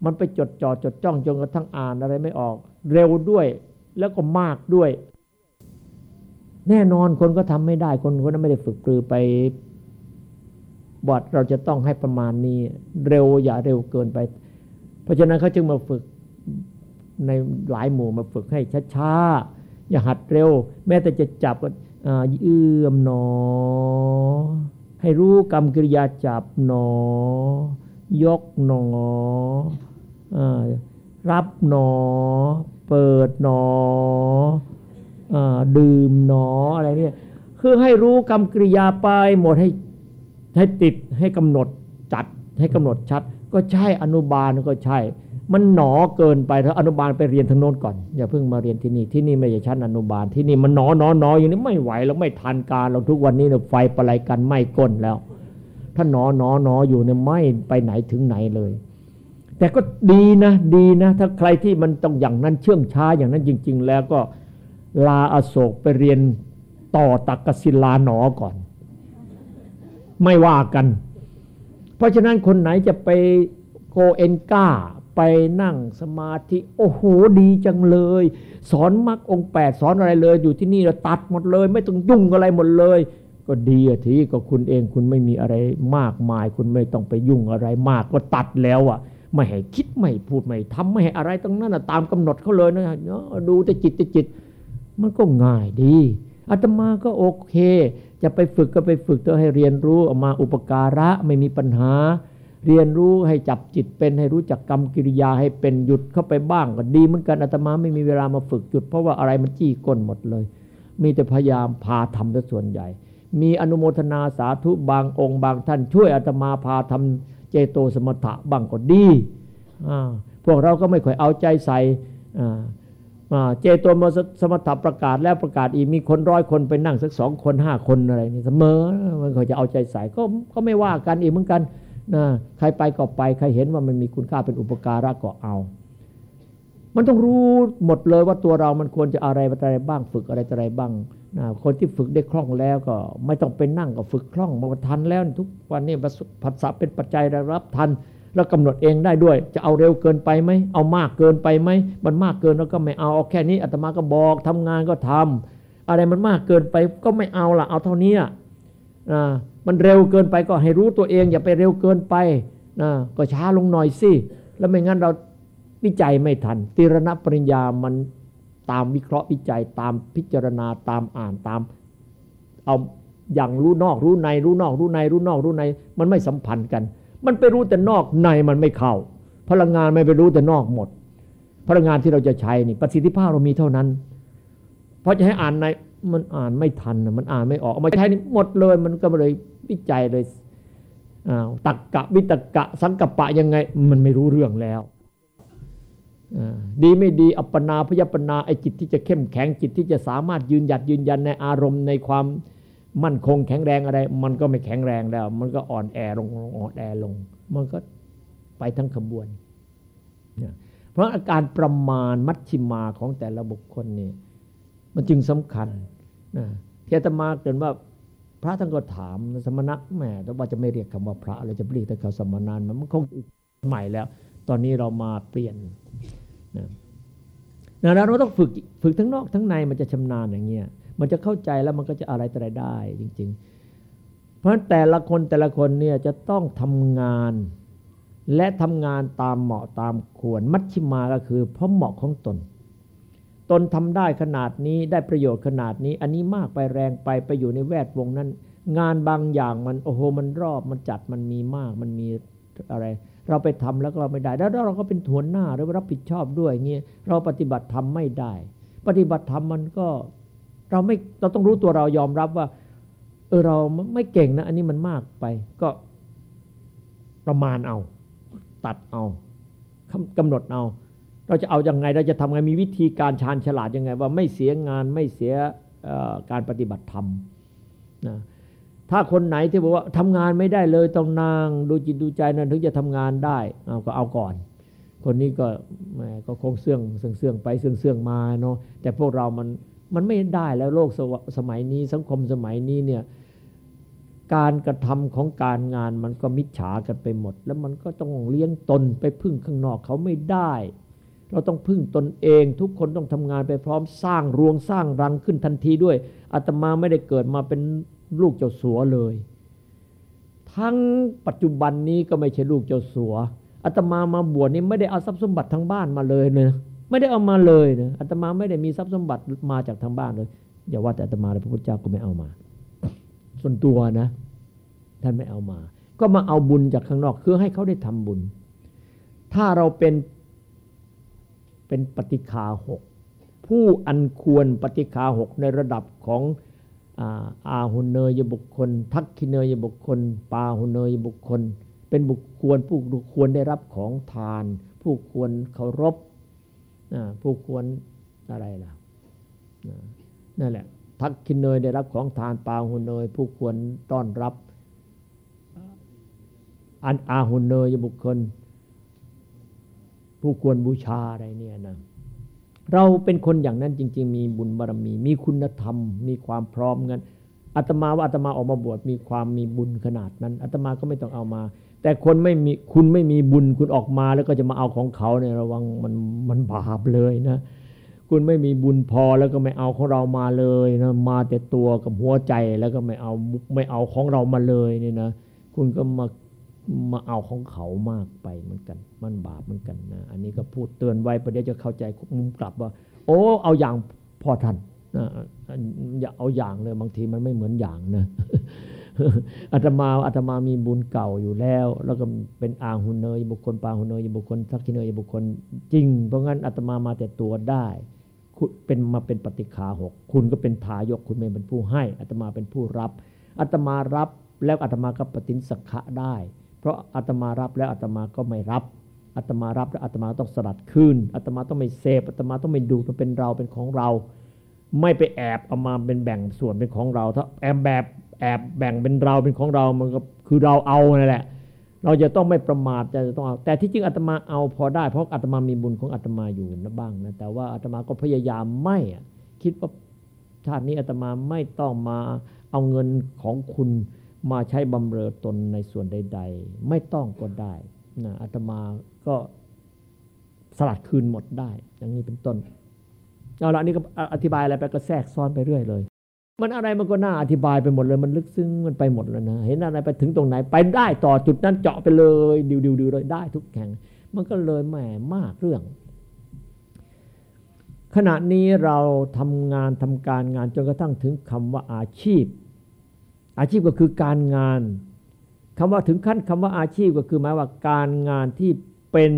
Speaker 2: มันไปจดจ่อจดจ้องจนกระทั่งอ่านอะไรไม่ออก เร็วด้วยแล้วก็มากด้วย แน่นอนคนก็ทำไม่ได้คนคนนั้นไม่ได้ฝึกปรือไปบอดเราจะต้องให้ประมาณนี้ เร็วอย่าเร็วเกินไป เพราะฉะนั้นเขาจึงมาฝึกในหลายหมู่มาฝึกให้ช้าๆอย่าหัดเร็ว แม้แต่จะจับก็เอื้อมหนอ ให้รู้กรรมกิริยาจับหนอ ยกหนอรับหนอ เปิดหนอดื่มหนออะไรเนี่ยคือให้รู้กรรมกริยาไปหมดให้ให้ติดให้กำหนดจัดให้กำหนดชัด ก็ใช่อนุบาลก็ใช่ มันหนอเกินไปถ้าอนุบาลไปเรียนทางโน้นก่อน อย่าเพิ่งมาเรียนที่นี่ที่นี่ไม่ใช่ชั้นอนุบาลที่นี่มันหนอหนอหนออย่างนี้ไม่ไหวแล้วไม่ทันการเราทุกวันนี้เนี่ยไฟประไลกันไม่ก้นแล้ว ถ้าหนอหนอหนออยู่เนี่ยไม่ไปไหนถึงไหนเลย แต่ก็ดีนะ ดีนะ ถ้าใครที่มันต้องอย่างนั้นเชื่องช้าอย่างนั้นจริง ๆ แล้วก็ลาอโศกไปเรียนต่อตักกศิลาหนอก่อน ไม่ว่ากัน เพราะฉะนั้นคนไหนจะไปโกเอนก้าไปนั่งสมาธิ โอ้โหดีจังเลย สอนมรรคองแปดสอนอะไรเลย อยู่ที่นี่เราตัดหมดเลย ไม่ต้องยุ่งอะไรหมดเลย ก็ดีอะทีก็คุณเองคุณไม่มีอะไรมากมาย คุณไม่ต้องไปยุ่งอะไรมากก็ตัดแล้วอะไม่ให้คิดไม่พูดไม่ทำไม่ให้อะไรตรงนั้นอะตามกำหนดเขาเลยนะเนาะดูแต่จิตแต่จิต มันก็ง่ายดีอาตมาก็โอเค จะไปฝึกก็ไปฝึกเพื่อให้เรียนรู้ออกมาอุปการะไม่มีปัญหา เรียนรู้ให้จับจิตเป็นให้รู้จักกรรมกิริยาให้เป็นหยุดเข้าไปบ้างก็ดีเหมือนกันอาตมาไม่มีเวลามาฝึกหยุดเพราะว่าอะไรมันจี้ก้นหมดเลย มีแต่พยายามพาทำแต่ส่วนใหญ่ มีอนุโมทนาสาธุบางองค์บางท่านช่วยอาตมาพาทำเจโตสมถะบ้างก็ดีพวกเราก็ไม่ค่อยเอาใจใส่เจโตมสมถะประกาศแล้วประกาศอีกมีคนร้อยคนไปนั่งสักสองคนห้าคนอะไรนี่เสมอมันก็จะเอาใจใส่ก็ก็ไม่ว่ากันอีกเหมือนกันนะใครไปก็ไปใครเห็นว่ามันมีคุณค่าเป็นอุปการะก็เอา มันต้องรู้หมดเลยว่าตัวเรามันควรจะอะไรอะไรบ้างฝึกอะไรอะไรบ้าง นะคนที่ฝึกได้คล่องแล้วก็ ไม่ต้องไปนั่งก็ฝึกคล่องมาทันแล้วทุกวันนี้ภาษาเป็นปัจจัยรับทัน แล้วกำหนดเองได้ด้วย จะเอาเร็วเกินไปไหมเอามากเกินไปไหมมันมากเกินแล้วก็ไม่เอาเอาแค่นี้อาตมาก็บอกทำงานก็ทำอะไรมันมากเกินไปก็ไม่เอาละเอาเท่านี้อะมันเร็วเกินไปก็ให้รู้ตัวเอง อย่าไปเร็วเกินไปนะก็ช้าลงหน่อยสิแล้วไม่งั้นเราวิจัยไม่ทันตีรณปริญญามัน ตามวิเคราะห์วิจัยตามพิจารณาตามอ่านตาม เอาอย่างรู้นอกรู้ในรู้นอกรู้ในรู้นอกรู้ใน มันไม่สัมพันธ์กัน มันไปรู้แต่นอกในมันไม่เข้า พลังงานไม่ไปรู้แต่นอกหมด พลังงานที่เราจะใช้นี่ประสิทธิภาพเรามีเท่านั้น เพราะจะให้อ่านในมันอ่านไม่ทันมันอ่านไม่ออกเอามาใช้นี่หมดเลย มันก็เลยวิจัยเลยตักกะวิตกะ สังกปะยังไง มันไม่รู้เรื่องแล้ว ดีไม่ดีอัปปนาพยปนาไอจิตที่จะเข้มแข็งจิตที่จะสามารถยืนหยัดยืนยันในอารมณ์ในความมั่นคงแข็งแรงอะไร มันก็ไม่แข็งแรงแล้ว มันก็อ่อนแอลงอ่อนแอลง มันก็ไปทั้งขบวน เพราะอาการประมาณมัชชิมาของแต่ละบุคคลนี่มันจึงสำคัญนะเทตมาเกินว่าพระท่านก็ถามสมณะแม่แต่ว่าจะไม่เรียกคำว่าพระเลยจะเรียกแต่คำสมณานมันคงใหม่แล้ว ตอนนี้เรามาเปลี่ยนนะนะเราต้องฝึกฝึกทั้งนอกทั้งในมันจะชำนาญอย่างเงี้ยมันจะเข้าใจแล้วมันก็จะอะไรอะไรได้จริง ๆ เพราะแต่ละคนแต่ละคนเนี่ยจะต้องทำงาน และทำงานตามเหมาะตามควร มัชชิมาก็คือเพราะเหมาะของตน ตนทำได้ขนาดนี้ได้ประโยชน์ขนาดนี้ อันนี้มากไปแรงไปไปอยู่ในแวดวงนั้น งานบางอย่างมันโอ้โหมันรอบมันจัดมันมีมากมันมีอะไร เราไปทำแล้วเราไม่ได้ แล้วเราก็เป็นหัวหน้าหรือรับผิดชอบด้วยเงี้ยเราปฏิบัติทำไม่ได้ ปฏิบัติธรรมมันก็ เราไม่เราต้องรู้ตัวเรายอมรับว่า เออเราไม่เก่งนะ อันนี้มันมากไป ก็ประมาณเอา ตัดเอากำหนดเอา เราจะเอาอยัางไงเราจะทำไงมีวิธีการชาญฉลาดยังไง ว่าไม่เสียงานไม่เสียการปฏิบัติธรรมนะ ถ้าคนไหนที่บอกว่าทำงานไม่ได้เลยต้องนางดูจิตดูใจนั้นถึงจะทำงานได้เอาก็เอาก่อน คนนี้ก็แหมก็คงเสื่องเสื่องไปเสื่องเสื่องมาเนาะแต่พวกเรามันมันไม่ได้แล้วโลกสมัยนี้สังคมสมัยนี้เนี่ยการกระทำของการงานมันก็มิจฉากันไปหมด แล้วมันก็ต้องเลี้ยงตนไปพึ่งข้างนอกเขาไม่ได้ เราต้องพึ่งตนเอง ทุกคนต้องทำงานไปพร้อมสร้างรวงสร้างรังขึ้นทันทีด้วยอาตมาไม่ได้เกิดมาเป็น ลูกเจ้าสัวเลย ทั้งปัจจุบันนี้ก็ไม่ใช่ลูกเจ้าสัวอาตมามาบวชนี่ไม่ได้เอาทรัพย์สมบัติทั้งบ้านมาเลยเนะไม่ได้เอามาเลยนะอาตมาไม่ได้มีทรัพย์สมบัติมาจากทางบ้านเลยอย่าว่าแต่อาตมาเลยพระพุทธเจ้าก็ไม่เอามา ส่วนตัวนะ ท่านไม่เอามา ก็มาเอาบุญจากข้างนอกคือให้เขาได้ทำบุญ ถ้าเราเป็นเป็นปฏิคาหกผู้อันควรปฏิคาหกในระดับของ อาหุเนยบุคคล ทักขิเนยบุคคล ปาหุเนยบุคคล เป็นบุคคลผู้ควรได้รับของทาน ผู้ควรเคารพผู้ควรอะไรล่ะนั่นแหละ ทักขินเนยได้รับของทานปาหุนเนยผู้ควรต้อนรับ อันอาหุนเนยบุคคล ผู้ควรบูชาอะไรเนี่ยนะ เราเป็นคนอย่างนั้นจริง ๆ มีบุญบารมี มีคุณธรรม มีความพร้อมกันอาตมาว่าอาตมาออกมาบวชมีความมีบุญขนาดนั้นอาตมาก็ไม่ต้องเอามา แต่คนไม่มีคุณไม่มีบุญคุณออกมาแล้วก็จะมาเอาของเขาเนี่ยระวังมันมันบาปเลยนะคุณไม่มีบุญพอแล้วก็ไม่เอาของเรามาเลยนะมาแต่ตัวกับหัวใจแล้วก็ไม่เอาไม่เอาของเรามาเลยเนี่ยนะคุณก็มา มาเอาของเขามากไปเหมือนกัน มันบาปเหมือนกันนะ อันนี้ก็พูดเตือนไว้ประเดี๋ยวจะเข้าใจมุมกลับว่า โอ้เอาอย่างพอทันนะอย่าเอาอย่างเลยบางทีมันไม่เหมือนอย่างนะอาตมาอาตมามีบุญเก่าอยู่แล้ว แล้วก็เป็นอาหุนเนยบุคคลปาหุนเนยบุคคลทักขิเนยบุคคลจริง เพราะงั้นอาตมามาแต่ตัวได้คุณเป็นมาเป็นปฏิคาหก คุณก็เป็นทายกคุณเป็นผู้ให้อาตมาเป็นผู้รับอาตมารับแล้วอาตมาก็ปฏิสักขะได้ เพราะอาตมารับแล้วอาตมาก็ไม่รับอาตมารับแล้วอาตมาต้องสลัดคืนอาตมาต้องไม่เสพอาตมาต้องไม่ดูมันเป็นเราเป็นของเรา ไม่ไปแอบเอามาเป็นแบ่งส่วนเป็นของเรา ถ้าแอบแบบแอบแบ่งเป็นเราเป็นของเรามันก็คือเราเอานั่นแหละ เราจะต้องไม่ประมาทจะต้องเอาแต่ที่จริงอาตมาเอาพอได้ เพราะอาตมามีบุญของอาตมาอยู่นะบ้างนะแต่ว่าอาตมาก็พยายามไม่คิดว่าชาตินี้อาตมาไม่ต้องมาเอาเงินของคุณ มาใช้บำเรอตนในส่วนใด ๆ ไม่ต้องก็ได้นะอาตมาก็สลัดคืนหมดได้ อย่างนี้เป็นต้นเอาละนี่ก็อธิบายอะไรไปก็แทรกซ้อนไปเรื่อยเลย มันอะไรมันก็น่าอธิบายไปหมดเลย มันลึกซึ้งมันไปหมดแล้วนะ เห็นอะไรไปถึงตรงไหนไปได้ต่อจุดนั้นเจาะไปเลยดิวดิวดิวเลยได้ทุกแห่ง มันก็เลยแหมมากเรื่อง ขณะนี้เราทำงานทำการงานจนกระทั่งถึงคำว่าอาชีพ อาชีพก็คือการงานคำว่าถึงขั้นคำว่าอาชีพก็คือหมายว่าการงานที่เป็น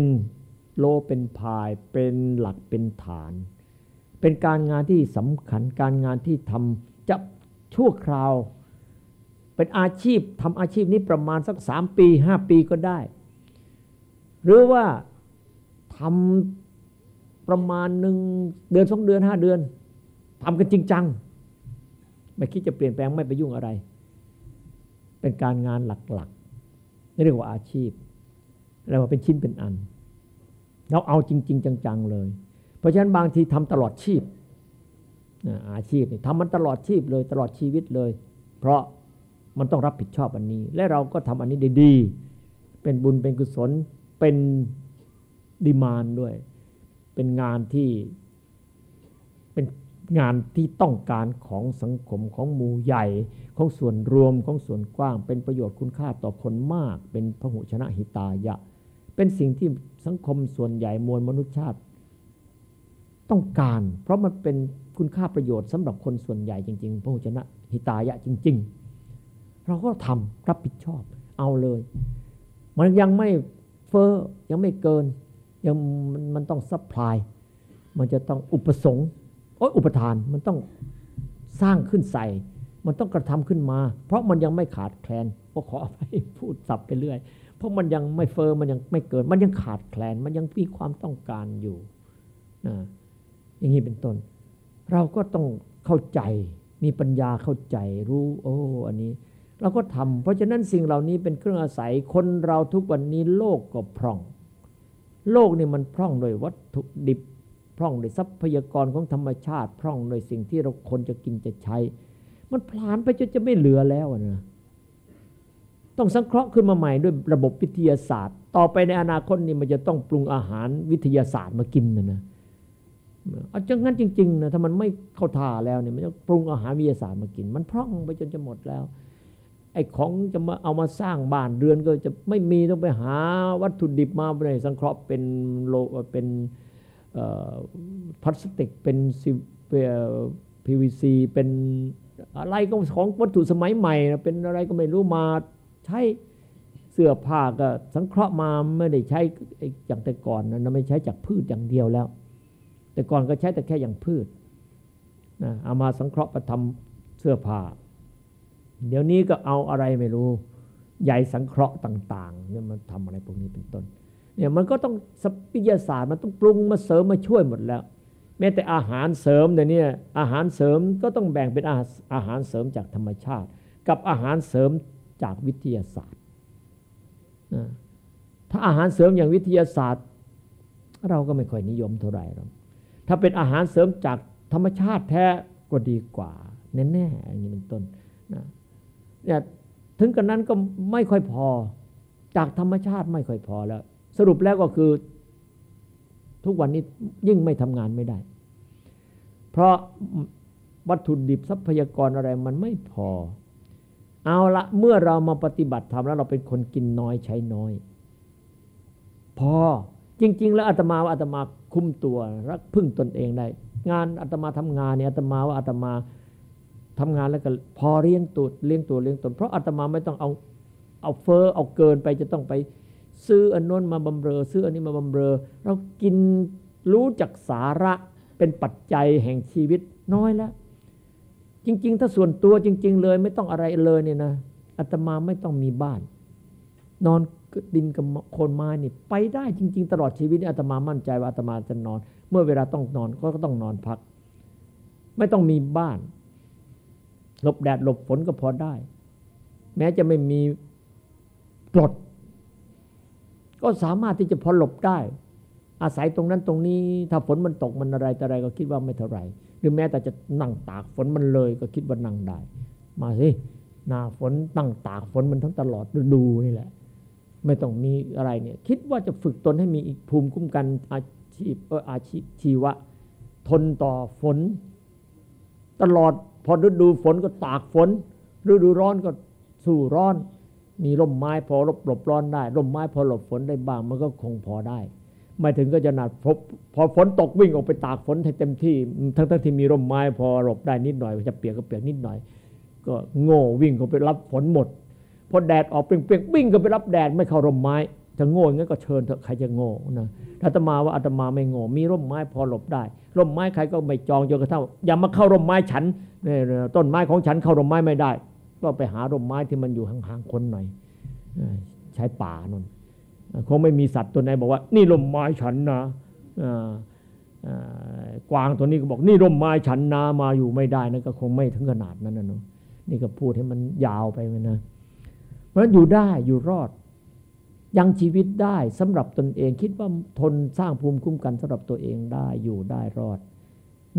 Speaker 2: โลเป็นพาย เป็นหลักเป็นฐาน เป็นการงานที่สำคัญการงานที่ทำจะชั่วคราว เป็นอาชีพทำอาชีพนี้ประมาณสักสามปีห้าปีก็ได้ หรือว่าทำประมาณหนึ่งเดือนสองเดือนห้าเดือนทำกันจริงจัง ไม่คิดจะเปลี่ยนแปลงไม่ไปยุ่งอะไร เป็นการงานหลักๆเรียกว่าอาชีพแล้วว่าเป็นชิ้นเป็นอัน เราเอาจริง ๆ จัง ๆ เลย เพราะฉะนั้นบางทีทำตลอดชีพอาชีพนี่ทำมันตลอดชีพเลยตลอดชีวิตเลย เพราะมันต้องรับผิดชอบอันนี้ และเราก็ทำอันนี้ได้ดี เป็นบุญเป็นกุศลเป็นดีมานด้วย เป็นงานที่เป็น งานที่ต้องการของสังคมของหมู่ใหญ่ ของส่วนรวมของส่วนกว้าง เป็นประโยชน์คุณค่าต่อคนมาก เป็นพหุชนะหิตายะ เป็นสิ่งที่สังคมส่วนใหญ่มวลมนุษยชาติ ต้องการ เพราะมันเป็นคุณค่าประโยชน์สำหรับคนส่วนใหญ่จริงๆพหุชนะหิตายะจริง ๆ เราก็ทำรับผิดชอบ เอาเลย มันยังไม่เฟ้อยังไม่เกินยังมันต้อง supply มันจะต้องอุปสงค์ เอ้ออุปทานมันต้องสร้างขึ้นใส่ มันต้องกระทำขึ้นมา เพราะมันยังไม่ขาดแคลนก็ขอไปพูดสับไปเรื่อย เพราะมันยังไม่เฟ้อมันยังไม่เกินมันยังขาดแคลน มันยังมีความต้องการอยู่นะอย่างนี้เป็นต้น เราก็ต้องเข้าใจมีปัญญาเข้าใจรู้ โอ้ อันนี้ เราก็ทำเพราะฉะนั้นสิ่งเหล่านี้เป็นเครื่องอาศัยคนเราทุกวันนี้โลกก็พร่อง โลกนี่มันพร่องโดยวัตถุดิบ พร่องโดยทรัพยากรของธรรมชาติพร่องโดยสิ่งที่เราคนจะกินจะใช้ มันพลานไปจนจะไม่เหลือแล้วนะต้องสังเคราะห์ขึ้นมาใหม่ด้วยระบบวิทยาศาสตร์ ต่อไปในอนาคตนี่มันจะต้องปรุงอาหารวิทยาศาสตร์มากินนะนะเอาจังงั้นจริงๆนะถ้ามันไม่เข้าท่าแล้วเนี่ยมันจะปรุงอาหารวิทยาศาสตร์มากิน มันพร่องไปจนจะหมดแล้วไอ้ของจะมาเอามาสร้างบ้านเรือนก็จะไม่มีต้องไปหาวัตถุดิบมาในสังเคราะห์เป็นโลเป็น พลาสติกเป็นพีวีซีเป็นอะไรก็ของวัตถุสมัยใหม่เป็นอะไรก็ไม่รู้มาใช้เสื้อผ้าก็สังเคราะห์มาไม่ได้ใช้อย่างแต่ก่อนนะไม่ใช้จากพืชอย่างเดียวแล้ว แต่ก่อนก็ใช้แต่แค่อย่างพืชนะเอามาสังเคราะห์มาทำเสื้อผ้า เดี๋ยวนี้ก็เอาอะไรไม่รู้ใยสังเคราะห์ต่างๆเนี่ยมันทำอะไรพวกนี้เป็นต้น เนี่ยมันก็ต้องวิทยาศาสตร์มันต้องปรุงมาเสริมมาช่วยหมดแล้ว แม้แต่อาหารเสริมเนี่ยอาหารเสริมก็ต้องแบ่งเป็นอาหารเสริมจากธรรมชาติ กับอาหารเสริมจากวิทยาศาสตร์ถ้าอาหารเสริมอย่างวิทยาศาสตร์ เราก็ไม่ค่อยนิยมเท่าไหร่หรอกถ้าเป็นอาหารเสริมจากธรรมชาติแท้ก็ดีกว่าแน่ๆอย่างนี้เป็นต้นนะเนี่ยถึงกันนั้นก็ไม่ค่อยพอ จากธรรมชาติไม่ค่อยพอแล้ว สรุปแล้วก็คือ ทุกวันนี้ยิ่งไม่ทำงานไม่ได้ เพราะวัตถุดิบทรัพยากรอะไรมันไม่พอ เอาละเมื่อเรามาปฏิบัติธรรมแล้วเราเป็นคนกินน้อยใช้น้อย พอจริง ๆ แล้วอาตมาว่าอาตมาคุ้มตัวรักพึ่งตนเองได้ งานอาตมาทำงานเนี่ยอาตมาว่าอาตมาทำงานแล้วก็พอเลี้ยงตัวเลี้ยงตัวเลี้ยงตนเพราะอาตมาไม่ต้องเอาเอาเฟอ้อเอาเกินไปจะต้องไป ซื้ออันน้นมาบำเรอ ซื้ออันนี้มาบำเรอ เรากินรู้จักสาระเป็นปัจจัยแห่งชีวิตน้อยแล้ว จริง ๆ ถ้าส่วนตัวจริง ๆ เลยไม่ต้องอะไรเลยเนี่ยนะอาตมาไม่ต้องมีบ้าน นอนดินกับโคนไม้นี่ไปได้จริง ๆ ตลอดชีวิตอาตมามั่นใจว่าอาตมาจะนอน เมื่อเวลาต้องนอนก็ต้องนอนพัก ไม่ต้องมีบ้านหลบแดดหลบฝนก็พอได้ แม้จะไม่มีกรด ก็สามารถที่จะพอหลบได้ อาศัยตรงนั้นตรงนี้ ถ้าฝนมันตกมันอะไรแต่อะไรก็คิดว่าไม่เท่าไหร่ หรือแม้แต่จะนั่งตากฝนมันเลยก็คิดว่านั่งได้ มาสิหน้าฝนนั่งตากฝนมันทั้งตลอดฤดูนี่แหละ ไม่ต้องมีอะไรเนี่ย คิดว่าจะฝึกตนให้มีอีกภูมิคุ้มกันอาชีพอออาชีพชีวะ ทนต่อฝน ตลอดพอฤดูฝนก็ตากฝนฤดูร้อนก็สู้ร้อน มีร่มไม้พอหลบหลบร้อนได้ ร่มไม้พอหลบฝนได้บ้าง มันก็คงพอได้ ไม่ถึงก็จะหนักพพอฝนตกวิ่งออกไปตากฝนให้เต็มที่ ทั้งทั้งที่มีร่มไม้พอหลบได้นิดหน่อยจะเปียกก็เปียกนิดหน่อย ก็โง่วิ่งเข้าไปรับฝนหมดพอแดดออกเปรี้ยงๆวิ่งก็ไปรับแดดไม่เข้าร่มไม้ถ้าโง่งั้นก็เชิญเถอะใครจะโง่นะอาตมาว่าอาตมาไม่โง่มีร่มไม้พอหลบได้ ร่มไม้ใครก็ไม่จองจนกระทั่งอย่ามาเข้าร่มไม้ฉันต้นไม้ของฉันเข้าร่มไม้ไม่ได้ ก็ไปหาร่มไม้ที่มันอยู่ห่างๆคนหน่อยใช้ป่านนคงไม่มีสัตว์ตัวไหนบอกว่า นี่ร่มไม้ฉันนะกวางตัวนี้ก็บอกนี่ร่มไม้ฉันนะมาอยู่ไม่ได้นั่นก็คงไม่ถึงขนาดนั้นนะเนาะนี่ก็พูดให้มันยาวไปนะเพราะอยู่ได้อยู่รอด ยังชีวิตได้สำหรับตนเองคิดว่าทนสร้างภูมิคุ้มกันสำหรับตัวเองได้อยู่ได้รอด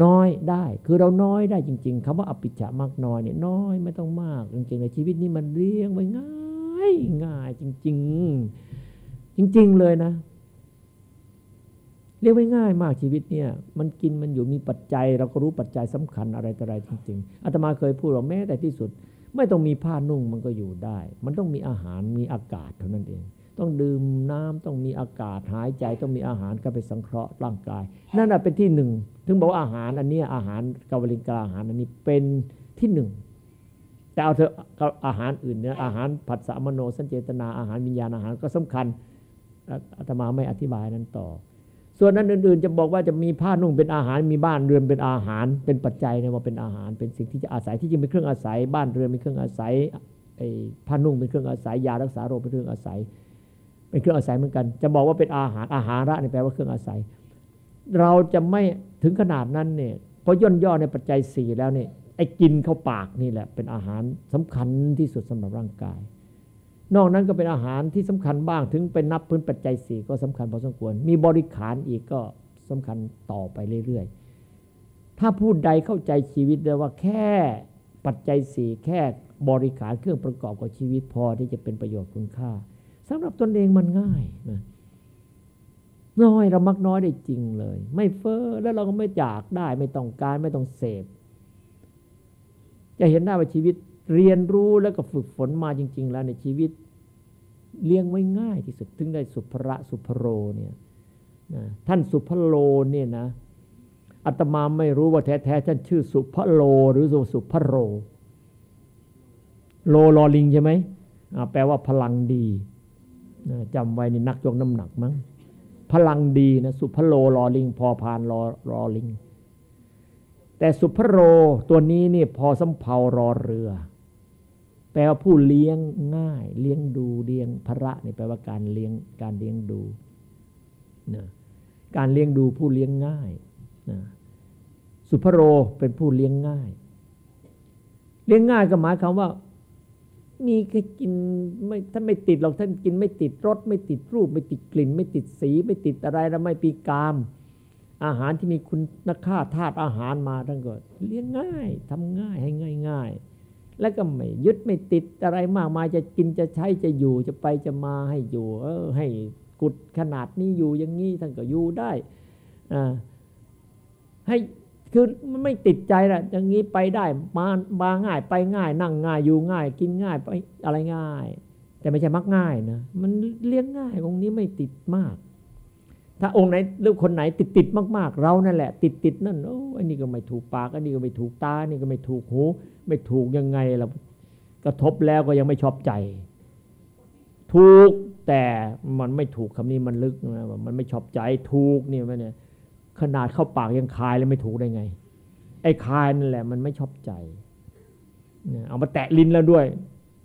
Speaker 2: น้อยได้ คือเราน้อยได้จริง ๆคำว่าอภิชามากน้อยเนี่ยน้อยไม่ต้องมาก จริงๆในชีวิตนี้มันเลี้ยงไว้ง่ายง่ายจริง ๆ จริง ๆ เลยนะเรียกไว้ง่ายมากชีวิตเนี่ย มันกินมันอยู่มีปัจจัย เราก็รู้ปัจจัยสำคัญอะไรต่ออะไรจริง ๆอาตมาเคยพูดว่าแม้แต่ที่สุด ไม่ต้องมีผ้านุ่งมันก็อยู่ได้ มันต้องมีอาหารมีอากาศเท่านั้นเอง ต้องดื่มน้ำต้องมีอากาศหายใจต้องมีอาหารก็ไปสังเคราะห์ร่างกาย นั่นเป็นที่หนึ่งถึงบอกว่าอาหารอันนี้อาหารกาวลิงกาอาหารอันนี้เป็นที่หนึ่งแต่เอาเถอะอาหารอื่นเนี่ยอาหารผัสสะมโนสัญเจตนาอาหารวิญญาณอาหารก็สำคัญอาตมาไม่อธิบายนั้นต่อ ส่วนนั้นอื่นๆ จะบอกว่าจะมีผ้านุ่งเป็นอาหารมีบ้านเรือนเป็นอาหาร เป็นปัจจัยเนี่ยว่าเป็นอาหารเป็นสิ่งที่จะอาศัยที่จะเป็นเครื่องอาศัย บ้านเรือนเป็นเครื่องอาศัยผ้านุ่งเป็นเครื่องอาศัยยารักษาโรคเป็นเครื่องอาศัย เป็นเครื่องอาศัยเหมือนกัน จะบอกว่าเป็นอาหารอาหาระนี่แปลว่าเครื่องอาศัย เราจะไม่ถึงขนาดนั้นเนี่ยพอย่นย่อในปัจจัยสี่แล้วเนี่ยไอ้กินเข้าปากนี่แหละ เป็นอาหารสำคัญที่สุดสำหรับร่างกาย นอกนั้นก็เป็นอาหารที่สำคัญบ้างถึงเป็นนับพื้นปัจจัยสี่ก็สำคัญพอสมควร มีบริขารอีกก็สำคัญต่อไปเรื่อยๆ ถ้าพูดใดเข้าใจชีวิตเลยว่าแค่ปัจจัยสี่แค่บริขารเครื่องประกอบกับชีวิตพอที่จะเป็นประโยชน์คุณค่า สำหรับตนเองมันง่ายนะน้อยเรามักน้อยได้จริงเลย ไม่เฟ้อแล้วเราก็ไม่อยากได้ ไม่ต้องการไม่ต้องเสพ จะเห็นได้ว่าชีวิตเรียนรู้แล้วก็ฝึกฝนมาจริง ๆ แล้วในชีวิตเลี้ยงไว้ง่ายที่สุดถึงได้สุภระสุภโรเนี่ยนะท่านสุภโลเนี่ยนะอาตมาไม่รู้ว่าแท้ๆท่านชื่อสุภโล หรือสุภโร โลลอลิงใช่ไหมแปลว่าพลังดี จำไว้นี่นักยกน้ำหนักมั้งพลังดีนะสุภโลรอลิง พอพานรอรอลิง แต่สุภโรตัวนี้นี่พอสำเพารอเรือ แปลว่าผู้เลี้ยงง่าย เลี้ยงดูเลี้ยงพระนี่แปลว่าการเลี้ยงการเลี้ยงดูนะการเลี้ยงดูผู้เลี้ยงง่ายนะสุภโรเป็นผู้เลี้ยงง่าย เลี้ยงง่ายก็หมายความว่า มีแค่กินไม่ถ้านไม่ติดหรอกท่านกินไม่ติดรสไม่ติดรูป ไม่ติดกลิ่น ไม่ติดสี ไม่ติดอะไรแล้วไม่ปีกาม อาหารที่มีคุณนักฆ่าธาตุอาหารมาทั้งก็เลี้ยงง่ายทำง่ายให้ง่ายง่ายแล้วก็ไม่ยึดไม่ติดอะไรมากมายจะกินจะใช้จะอยู่จะไปจะมาให้อยู่ เออ ให้กุดขนาดนี้อยู่อย่างนี้ท่านก็อยู่ได้อ่าให้ คือมันไม่ติดใจแหละอย่างนี้ไปได้มามาง่ายไปง่าย นั่งง่ายอยู่ง่าย กินง่ายไปอะไรง่าย แต่ไม่ใช่มักง่ายนะมันเลี้ยงง่ายตรงนี้ไม่ติดมาก ถ้าองค์ไหนหรือคนไหนติดติดมากๆ เรานั่นแหละ ติดติดนั่นโอ้อันนี้ก็ไม่ถูกปากอันนี้ก็ไม่ถูกตาอันนี้ก็ไม่ถูกหู ไม่ถูกยังไงเรากระทบแล้วก็ยังไม่ชอบใจ ถูกแต่มันไม่ถูกคำนี้มันลึกนะมันไม่ชอบใจถูกเนี่ยมันเนี่ย ขนาดเข้าปากยังคายแล้วไม่ถูกได้ไง ไอ้คายนั่นแหละ มันไม่ชอบใจเอามาแตะลิ้นแล้วด้วย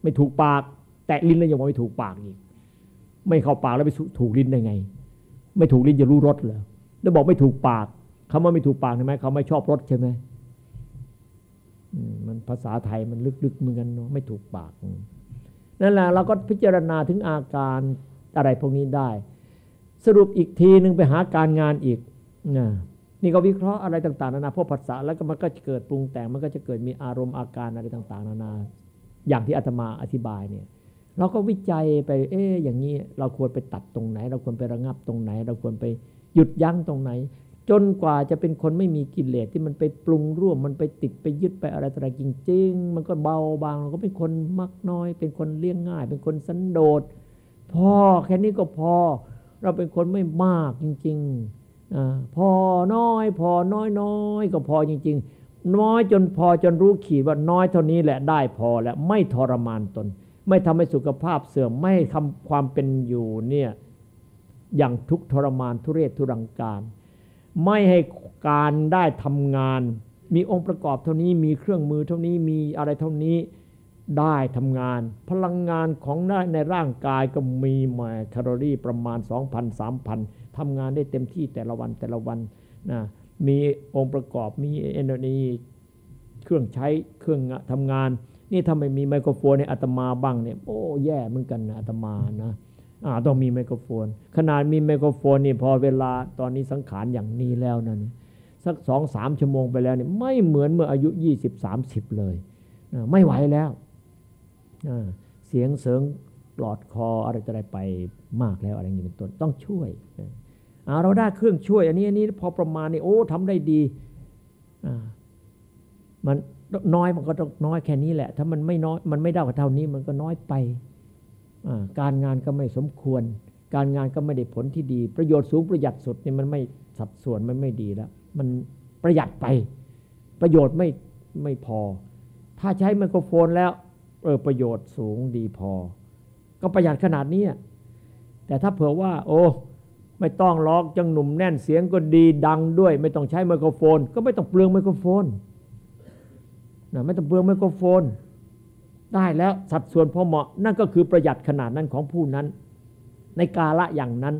Speaker 2: ไม่ถูกปาก แตะลิ้นแล้วยังไม่ถูกปากอีกไม่เข้าปากแล้วไปถูกลิ้นได้ไง ไม่ถูกลิ้นจะรู้รสเหรอแล้วบอกไม่ถูกปากคำว่าไม่ถูกปากใช่ไหมเขาไม่ชอบรสใช่ไหมมันภาษาไทยมันลึกๆเหมือนกันเนาะไม่ถูกปากนั่นแหละเราก็พิจารณาถึงอาการอะไรพวกนี้ได้ สรุปอีกทีหนึ่งไปหาการงานอีก นะนี่ก็วิเคราะห์อะไรต่างๆนานาพวกภาษาแล้วก็มันก็เกิดปรุงแต่งมันก็จะเกิดมีอารมณ์อาการอะไรต่าง ๆ นานา อย่างที่อาตมาอธิบายเนี่ยเราก็วิจัยไป เอ๊ะอย่างนี้เราควรไปตัดตรงไหน เราควรไประงับตรงไหน เราควรไปหยุดยั้งตรงไหน จนกว่าจะเป็นคนไม่มีกิเลสที่มันไปปรุงร่วม มันไปติดไปยึดไปอะไรต่างๆจริง ๆ มันก็เบาบางเราก็เป็นคนมักน้อย เป็นคนเลี้ยงง่าย เป็นคนสันโดษพอแค่นี้ก็พอ เราเป็นคนไม่มากจริง ๆ อพอน้อย พอน้อยน้อยก็พอจริง ๆ น้อยจนพอจนรู้ขีดว่าน้อยเท่านี้แหละได้พอแล้วไม่ทรมานตน ไม่ทำให้สุขภาพเสื่อมไม่ทำความเป็นอยู่เนี่ยอย่างทุกทรมานทุเรศทุรังการ ไม่ให้การได้ทำงาน มีองค์ประกอบเท่านี้มีเครื่องมือเท่านี้มีอะไรเท่านี้ได้ทำงาน พลังงานของได้ในร่างกายก็มีมาแคลอรี่ประมาณ 2,000 3,000 ทำงานได้เต็มที่แต่ละวันแต่ละวันนะมีองค์ประกอบมีเอเนอร์จีเครื่องใช้เครื่องทำงาน นี่ถ้าไม่มีไมโครโฟนในอาตมาบ้างเนี่ยโอ้แย่เหมือนกันนะอาตมานะอ่าต้องมีไมโครโฟน ขนาดมีไมโครโฟนนี่พอเวลาตอนนี้สังขารอย่างนี้แล้วนั่นสักสองสามชั่วโมงไปแล้วเนี่ยไม่เหมือนเมื่ออายุยี่สิบสามสิบเลย ไม่ไหวแล้ว เสียงเสริงปลอดคออะไรจะได้ไปมากแล้วอะไรอย่างนี้เป็นต้นต้องช่วย เราได้เครื่องช่วย อันนี้อันนี้พอประมาณนี่โอ้ทำได้ดีมันน้อยมันก็ต้องน้อยแค่นี้แหละ ถ้ามันไม่น้อยมันไม่ได้กับเท่านี้มันก็น้อยไป การงานก็ไม่สมควร การงานก็ไม่ได้ผลที่ดี ประโยชน์สูงประหยัดสุดนี่มันไม่สัดส่วนมันไม่ดีแล้ว มันประหยัดไป ประโยชน์ไม่ไม่พอ ถ้าใช้ไมโครโฟนแล้วเออประโยชน์สูงดีพอ ก็ประหยัดขนาดนี้แต่ถ้าเผื่อว่า โอ้ ไม่ต้องล็อกจังหนุ่มแน่นเสียงก็ดีดังด้วย ไม่ต้องใช้ไมโครโฟน ก็ไม่ต้องเปลืองไมโครโฟนนะไม่ต้องเปลืองไมโครโฟน ได้แล้วสัดส่วนพอเหมาะ นั่นก็คือประหยัดขนาดนั้นของผู้นั้น ในกาละอย่างนั้น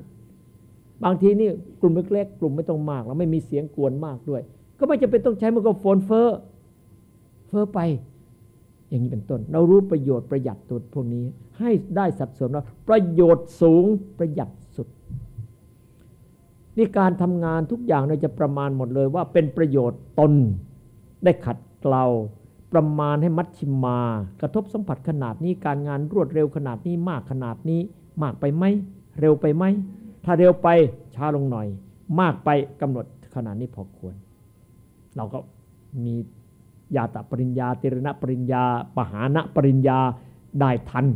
Speaker 2: บางทีนี่กลุ่มเล็กๆกลุ่มไม่ต้องมากแล้วไม่มีเสียงกวนมากด้วย ก็ไม่จำเป็นต้องใช้ไมโครโฟนเฟอ้อเฟอ้อไป อย่างนี้เป็นต้น เรารู้ประโยชน์ประหยัดตัวพวกนี้ ให้ได้สัดส่วนว่าประโยชน์สูงประหยัดสุด นี่การทำงานทุกอย่างเราจะประมาณหมดเลยว่าเป็นประโยชน์ตนได้ขัดเกลาประมาณให้มัดชิมมา กระทบสัมผัสขนาดนี้การงานรวดเร็วขนาดนี้มากขนาดนี้ มากไปไหมเร็วไปไหมถ้าเร็วไปช้าลงหน่อย มากไปกำหนดขนาดนี้พอควร เราก็มียาตปริญญาติรณปริญญา ปหานะปริญญาได้ทัน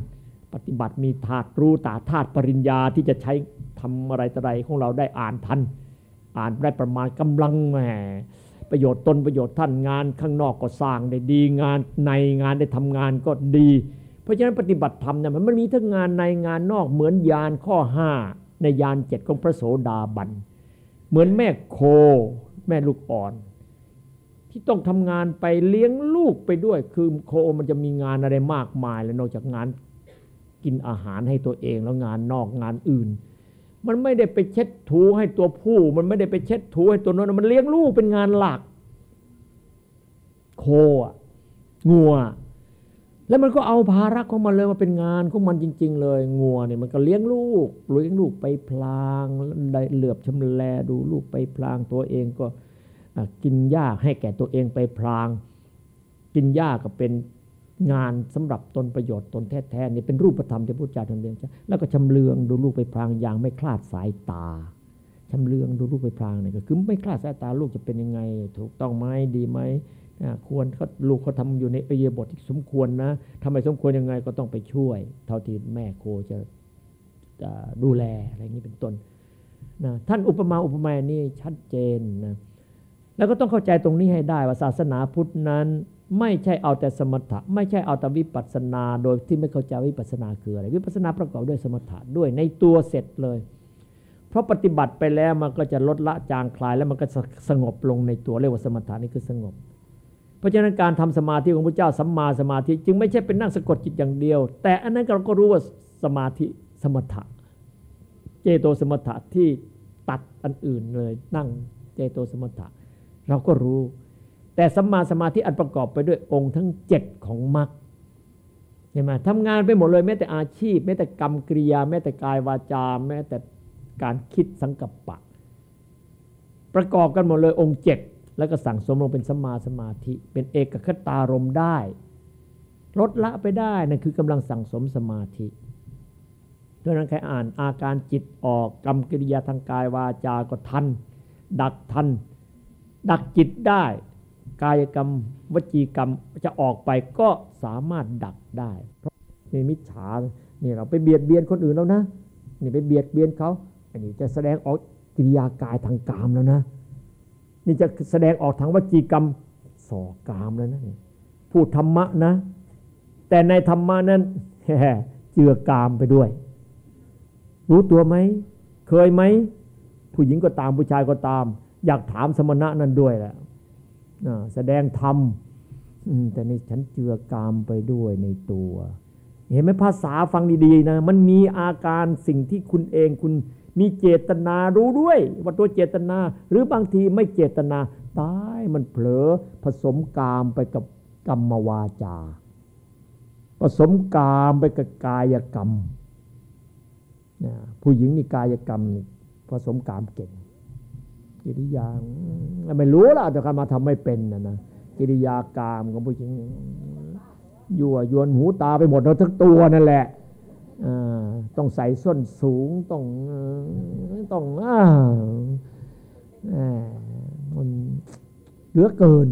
Speaker 2: ปฏิบัติมีธาตุรู้ตาธาตุปริญญาที่จะใช้ ทำอะไรต่อะไรของเราได้อ่านทัน อ่านได้ประมาณกำลังแหมประโยชน์ตนประโยชน์ท่านงานข้างนอกก็สร้างได้ดีงานในงานได้ทำงานก็ดี เพราะฉะนั้นปฏิบัติธรรมเนี่ยมันมีทั้งงานในงานนอกเหมือนยานข้อห้าในยานเจ็ดของพระโสดาบันเหมือนแม่โค แม่ลูกอ่อน ที่ต้องทำงานไปเลี้ยงลูกไปด้วย คือโคมันจะมีงานอะไรมากมาย แล้วนอกจากงานกินอาหารให้ตัวเองแล้วงานนอกงานอื่น มันไม่ได้ไปเช็ดถูให้ตัวผู้ มันไม่ได้ไปเช็ดถูให้ตัวนั้นมันเลี้ยงลูกเป็นงานหลัก โคอะงัว แล้วมันก็เอาภาระของมันเลยมาเป็นงานของมันจริง ๆ เลยงัวเนี่ยมันก็เลี้ยงลูกเลี้ยงลูกไปพลางได้เหลือบชำแลดูลูกไปพลางตัวเองก็กินหญ้าให้แก่ตัวเองไปพลาง กินหญ้าก็เป็น งานสำหรับตนประโยชน์ตนแท้ๆนี่เป็นรูปธรรมที่พุทธเจ้าทำเรียนแล้วก็ชำเลืองดูลูกไปพลางอย่างไม่คลาดสายตาชำเลืองดูลูกไปพลางนี่ก็คือไม่คลาดสายตาลูกจะเป็นยังไง ถูกต้องไหมดีไหมควรเขาลูกเขาทำอยู่ในเอียบทที่สมควรนะทำไมสมควรยังไงก็ต้องไปช่วย เท่าที่แม่โคจะดูแลอะไรอย่างนี้เป็นต้นนะท่านอุปมาอุปไมยนี่ชัดเจนนะแล้วก็ต้องเข้าใจตรงนี้ให้ได้ว่าศาสนาพุทธนั้น ไม่ใช่เอาแต่สมถะ ไม่ใช่เอาแต่วิปัสสนาโดยที่ไม่เข้าใจวิปัสสนาคืออะไรวิปัสสนาประกอบด้วยสมถะด้วยในตัวเสร็จเลย เพราะปฏิบัติไปแล้วมันก็จะลดละจางคลายแล้วมันก็สงบลงในตัวเรียกว่าสมถะนี่คือสงบ เพราะฉะนั้นการทำสมาธิของพระเจ้าสัมมาสมาธิ จึงไม่ใช่เป็นนั่งสะกดจิตอย่างเดียว แต่อันนั้นเราก็รู้ว่าสมาธิสมถะ เจโตสมถะที่ตัดอันอื่นเลย นั่งเจโตสมถะ เราก็รู้ แต่สัมมาสมาธิอันประกอบไปด้วยองค์ทั้งเจ็ดของมรรคใช่ไหมทำงานไปหมดเลยแม้แต่อาชีพแม้แต่กรรมกริยาแม้แต่กายวาจาแม้แต่การคิดสังกัปปะ ประกอบกันหมดเลยองค์เจ็ดแล้วก็สั่งสมลงเป็นสัมมาสมาธิ เป็นเอกคตารมได้ลดละไปได้นั่นคือกำลังสั่งสมสมาธิดังนั้นใครอ่านอาการจิตออกกรรมกิริยาทางกายวาจาก็ทัน ดักทัน ดักจิตได้ กายกรรม วจีกรรมจะออกไปก็สามารถดักได้ เพราะมีมิจฉานี่เราไปเบียดเบียนคนอื่นแล้วนะนี่ไปเบียดเบียนเขาอันนี้จะแสดงออกกิริยากายทางกามแล้วนะ นี่จะแสดงออกทางวจีกรรมส่อกามแล้วนะพูดธรรมะนะ แต่ในธรรมะนั้นเจือกามไปด้วย รู้ตัวไหม เคยไหม ผู้หญิงก็ตามผู้ชายก็ตาม อยากถามสมณะนั้นด้วยแหละ แสดงธรรมแต่ในฉันเจือกามไปด้วยในตัว เห็นไหมภาษาฟังดีๆนะมันมีอาการสิ่งที่คุณเองคุณมีเจตนารู้ด้วยว่าตัวเจตนา หรือบางทีไม่เจตนาตายมันเผลอผสมกามไปกับกรรมวาจา ผสมกามไปกับกายกรรมผู้หญิงนี่กายกรรมผสมกามเก่ง กิริยาไม่รู้ละแต่การมาทำไม่เป็นนะนะกิริยากามของผู้หญิงยั่วยวนหูตาไปหมดทั้งตัวนั่นแหละต้องใส่ส้นสูงต้องต้องมันเหลือเกิน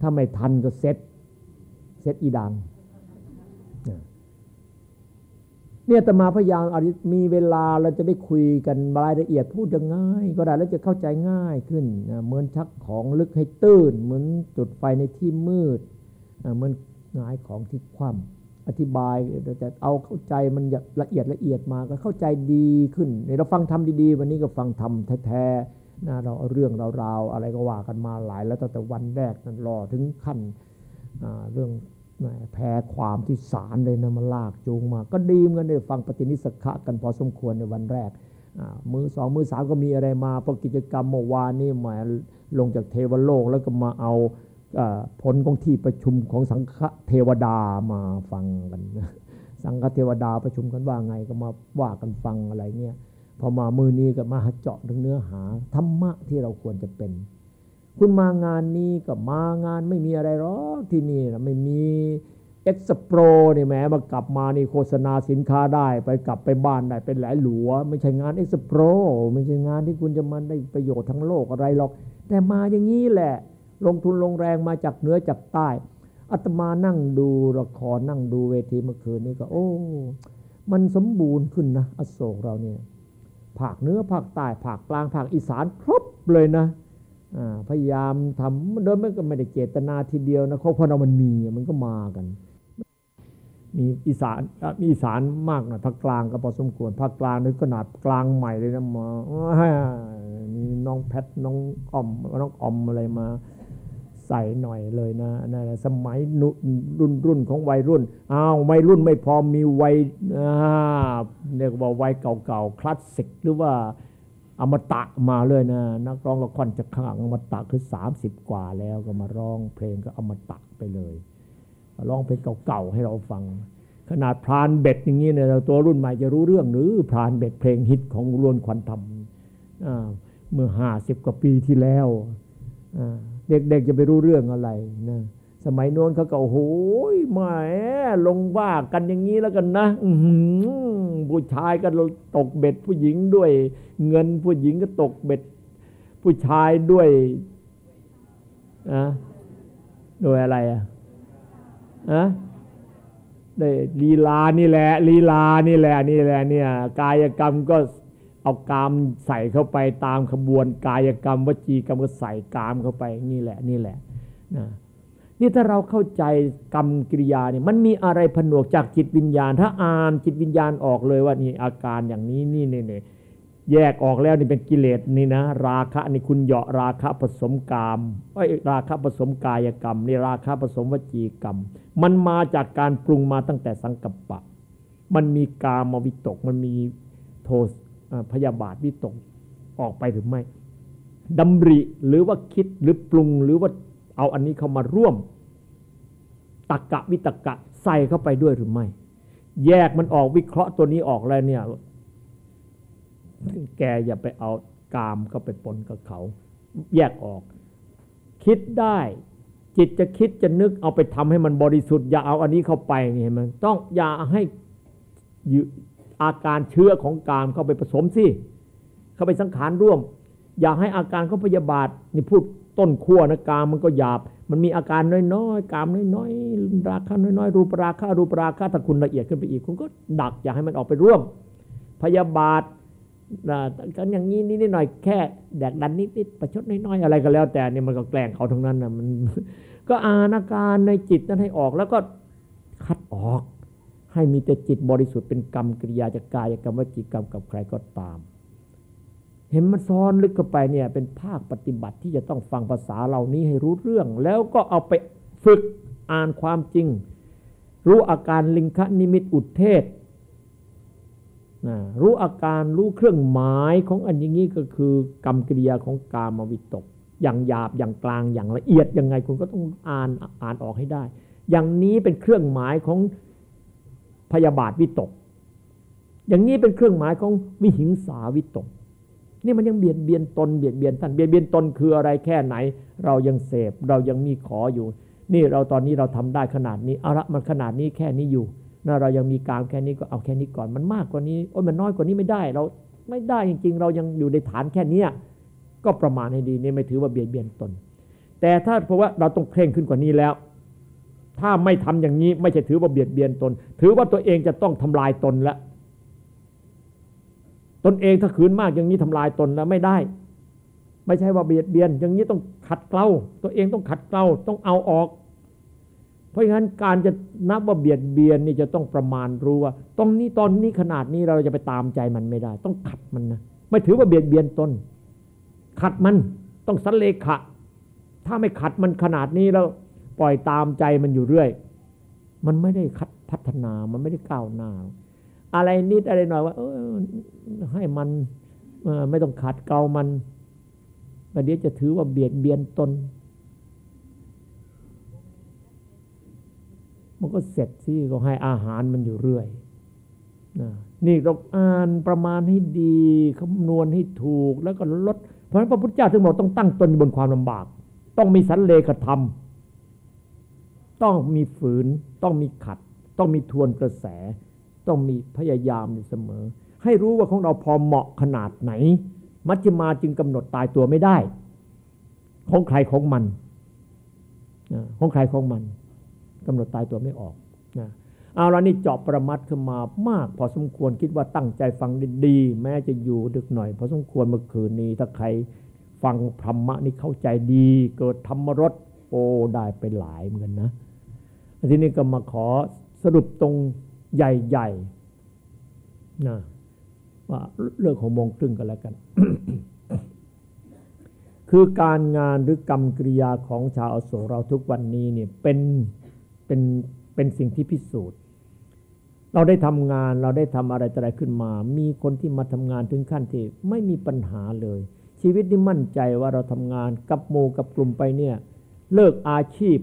Speaker 2: ถ้าไม่ทันก็เซ็ตเซ็ตอีดัง เนี่ยตมาพยายามมีเวลาเราจะได้คุยกันรายละเอียดพูดยังง่าย ก็ได้แล้วจะเข้าใจง่ายขึ้นเหมือนชักของลึกให้ตื้น เหมือนจุดไฟในที่มืดเหมือนงายของที่คว่ำอธิบายเราจะเอาเข้าใจมันละเอียดละเอียดมาก็เข้าใจดีขึ้นเราฟังทำดีๆ วันนี้ก็ฟังทำแท้ๆนะเราเอาเรื่องราวๆอะไรก็ว่ากันมาหลาย แล้วตั้งแต่วันแรกนั้นรอถึงขั้นเรื่อง แพ้ความที่สารเลยนะมาลากจูงมา ก็ดีเหมือนกันได้ฟังปฏินิสขะกันพอสมควรในวันแรก มือสองมือสามก็มีอะไรมาเพอกิจกรรมเมื่อวานนี่มาลงจากเทวโลกแล้วก็มาเอาผลของที่ประชุมของสังฆเทวดามาฟังกันสังฆเทวดาประชุมกันว่าไงก็มาว่ากันฟังอะไรเงี้ยพอมามือนี้ก็มาเจาะถึงเนื้อหาธรรมะที่เราควรจะเป็น คุณมางานนี้ก็มางานไม่มีอะไรหรอกที่นี่นะไม่มีเอ็กซ์โปรนี่แม้มากลับมานี่โฆษณาสินค้าได้ ไปกลับไปบ้านได้เป็นหลายหลัว ไม่ใช่งานเอ็กซ์โปรไม่ใช่งานที่คุณจะมันได้ประโยชน์ทั้งโลกอะไรหรอก แต่มาอย่างนี้แหละ ลงทุนลงแรงมาจากเหนือจากใต้อาตมานั่งดูละครนั่งดูเวทีเมื่อคืนนี้ก็ โอ้ มันสมบูรณ์ขึ้นนะอโศกเราเนี่ยภาคเหนือภาคใต้ภาคกลางภาคอีสานครบเลยนะ พยายามทำโดยไม่ก็ไม่ได้เจตนาทีเดียวนะเขาพอเรามันมีมันก็มากัน มีอีสานมีอีสานมากนะภาคกลางก็พอสมควรภาคกลางนี่ขนาดกลางใหม่เลยนะมามีน้องแพทน้องอมน้องอมอะไรมาใส่หน่อยเลยนะนะสมัยรุ่นรุ่นของวัยรุ่นอ้าววัยรุ่นไม่พอมีวัยเรียกว่าวัยเก่าๆคลาสสิกหรือว่า อมตะมาเลยนะ นักร้องละครจะข้างอมตะคือสามสิบกว่าแล้วก็มาร้องเพลงก็อมตะไปเลยร้องเพลงเก่าๆให้เราฟัง ขนาดพรานเบ็ดอย่างนี้เนี่ยตัวรุ่นใหม่จะรู้เรื่องหรือพรานเบ็ดเพลงฮิตของรวนควันธรรมเมื่อห้าสิบกว่าปีที่แล้วเด็กๆจะไปรู้เรื่องอะไรนะ สมัยโน้นเขาก็โอ้โหแหมลงว่ากันอย่างนี้แล้วกันนะผู้ชายก็ตกเบ็ดผู้หญิงด้วย เงินผู้หญิงก็ตกเบ็ด ผู้ชายด้วยอะโดยอะไรอะอะได้ลีลานี่แหละลีลานี่แหละนี่แหละเนี่ย กายกรรมก็เอากามใส่เข้าไปตามขบวนกายกรรมวจีกรรมก็ใส่กามเข้าไปนี่แหละ นี่แหละนะ นี่ถ้าเราเข้าใจกรรมกิริยาเนี่ยมันมีอะไรผนวกจากจิตวิญญาณ ถ้าอ่านจิตวิญญาณออกเลยว่านี่อาการอย่างนี้นี่เนี่ยแยกออกแล้วนี่เป็นกิเลสนี่นะราคะนี่คุณเหยาะราคะผสมกามไอ้ราคะผสมกายกรรมนี่ราคะผสมวจีกรรม มันมาจากการปรุงมาตั้งแต่สังกัปปะ มันมีกามวิตก มันมีโทสพยาบาทวิตกออกไปหรือไม่ดำริหรือว่าคิดหรือปรุงหรือว่า เอาอันนี้เข้ามาร่วมตักกะวิตกะใส่เข้าไปด้วยหรือไม่ แยกมันออกวิเคราะห์ตัวนี้ออกแล้วเนี่ย แกอย่าไปเอากามเข้าไปปนกับเขา แยกออก คิดได้จิตจะคิดจะนึกเอาไปทำให้มันบริสุทธิ์ อย่าเอาอันนี้เข้าไปนี่เห็นไหมต้องอย่าให้อาการเชื้อของกามเข้าไปผสมสิเข้าไปสังขารร่วม อย่าให้อาการเขาพยาบาทนี่พูด ต้นขั้วนะกามมันก็หยาบ มันมีอาการน้อยๆกามน้อยๆราคาน้อยๆรูปราคารูปราคาถ้าคุณละเอียดขึ้นไปอีก คุณก็ดักอย่าให้มันออกไปร่วม พยาบาทกันอย่างนี้นิดหน่อยแค่แดกดันนิดๆประชดน้อยๆอะไรก็แล้ว แต่นี่มันก็แกล้งเขาทั้งนั้นนะมัน ก็อานอาการในจิตนั้นให้ออกแล้วก็คัดออก ให้มีแต่จิตบริสุทธิ์เป็นกรรมกิริยาจะกายกรรมวจีกรรมกับใครก็ตาม เห็นมันซ้อนลึกเข้าไปเนี่ยเป็นภาคปฏิบัติที่จะต้องฟังภาษาเหล่านี้ให้รู้เรื่อง แล้วก็เอาไปฝึกอ่านความจริง รู้อาการลิงคนิมิตอุเทศรู้อาการรู้เครื่องหมายของอันอย่างนี้ก็คือกรรมกิริยาของกามวิตก อย่างหยาบอย่างกลางอย่างละเอียดยังไงคุณก็ต้องอ่านอ่านออกให้ได้ อย่างนี้เป็นเครื่องหมายของพยาบาทวิตก อย่างนี้เป็นเครื่องหมายของวิหิงสาวิตก นี่มันยังเบียดเบียนตนเบียดเบียนท่านเบียดเบียนตนคืออะไรแค่ไหน เรายังเสพเรายังมีขออยู่ นี่เราตอนนี้เราทำได้ขนาดนี้เอาละมันขนาดนี้แค่นี้อยู่นะเรายังมีกามแค่นี้ก็เอาแค่นี้ก่อนมันมากกว่านี้โอ้ยมันน้อยกว่านี้ไม่ได้เราไม่ได้จริง ๆ เรายังอยู่ในฐานแค่เนี้ก็ประมาณให้ดีนี่ไม่ถือว่าเบียดเบียนตน แต่ถ้าเพราะว่าเราต้องเคร่งขึ้นกว่านี้แล้ว ถ้าไม่ทำอย่างนี้ไม่ใช่ถือว่าเบียดเบียนตน ถือว่าตัวเองจะต้องทำลายตนแล้ว ตนเองถ้าขืนมากอย่างนี้ทำลายตนแล้วไม่ได้ ไม่ใช่ว่าเบียดเบียน อย่างนี้ต้องขัดเกลาตัวเองต้องขัดเกลาต้องเอาออก เพราะฉะนั้นการจะนับว่าเบียดเบียนนี่จะต้องประมาณรู้ว่าตรงนี้ตอนนี้ขนาดนี้เราจะไปตามใจมันไม่ได้ ต้องขัดมันนะไม่ถือว่าเบียดเบียนตนขัดมันต้องสันเลขะ ถ้าไม่ขัดมันขนาดนี้แล้วปล่อยตามใจมันอยู่เรื่อย มันไม่ได้คัดพัฒนามันไม่ได้ก้าวหน้า อะไรนิดอะไรหน่อยว่า เออให้มันไม่ต้องขัดเกามันประเดี๋ยวจะถือว่าเบียดเบียนตน มันก็เสร็จสิก็ให้อาหารมันอยู่เรื่อยนะนี่เราอ่านประมาณให้ดีคำนวณให้ถูกแล้วก็ลด เพราะฉะนั้นพระพุทธเจ้าถึงบอกต้องตั้งตนบนความลำบาก ต้องมีสันเลขธรรม ต้องมีฝืน ต้องมีขัด ต้องมีทวนกระแส ต้องมีพยายามอยู่เสมอ ให้รู้ว่าของเราพอเหมาะขนาดไหน มัจจิมาจึงกำหนดตายตัวไม่ได้ ของใครของมันของใครของมันกำหนดตายตัวไม่ออกนะเอาละนี่เจาะประมัดขึ้นมามาก พอสมควรคิดว่าตั้งใจฟังดีๆแม้จะอยู่ดึกหน่อยพอสมควรเมื่อคืนนี้ถ้าใครฟังธรรมะนี่เข้าใจดี เกิดธรรมรสโอ้ได้ไปหลายเหมือนกันนะทีนี้ก็มาขอสรุปตรง ใหญ่ๆนะว่าเรื่องของมงครึ่งกันแล้วกัน คือการงานหรือกรรมกริยาของชาวอโศกเราทุกวันนี้เนี่ยเป็นเป็นเป็นสิ่งที่พิสูจน์ เราได้ทำงานเราได้ทำอะไรอะไรขึ้นมา มีคนที่มาทำงานถึงขั้นที่ไม่มีปัญหาเลย ชีวิตที่มั่นใจว่าเราทำงานกับโมกับกลุ่มไปเนี่ยเลิกอาชีพ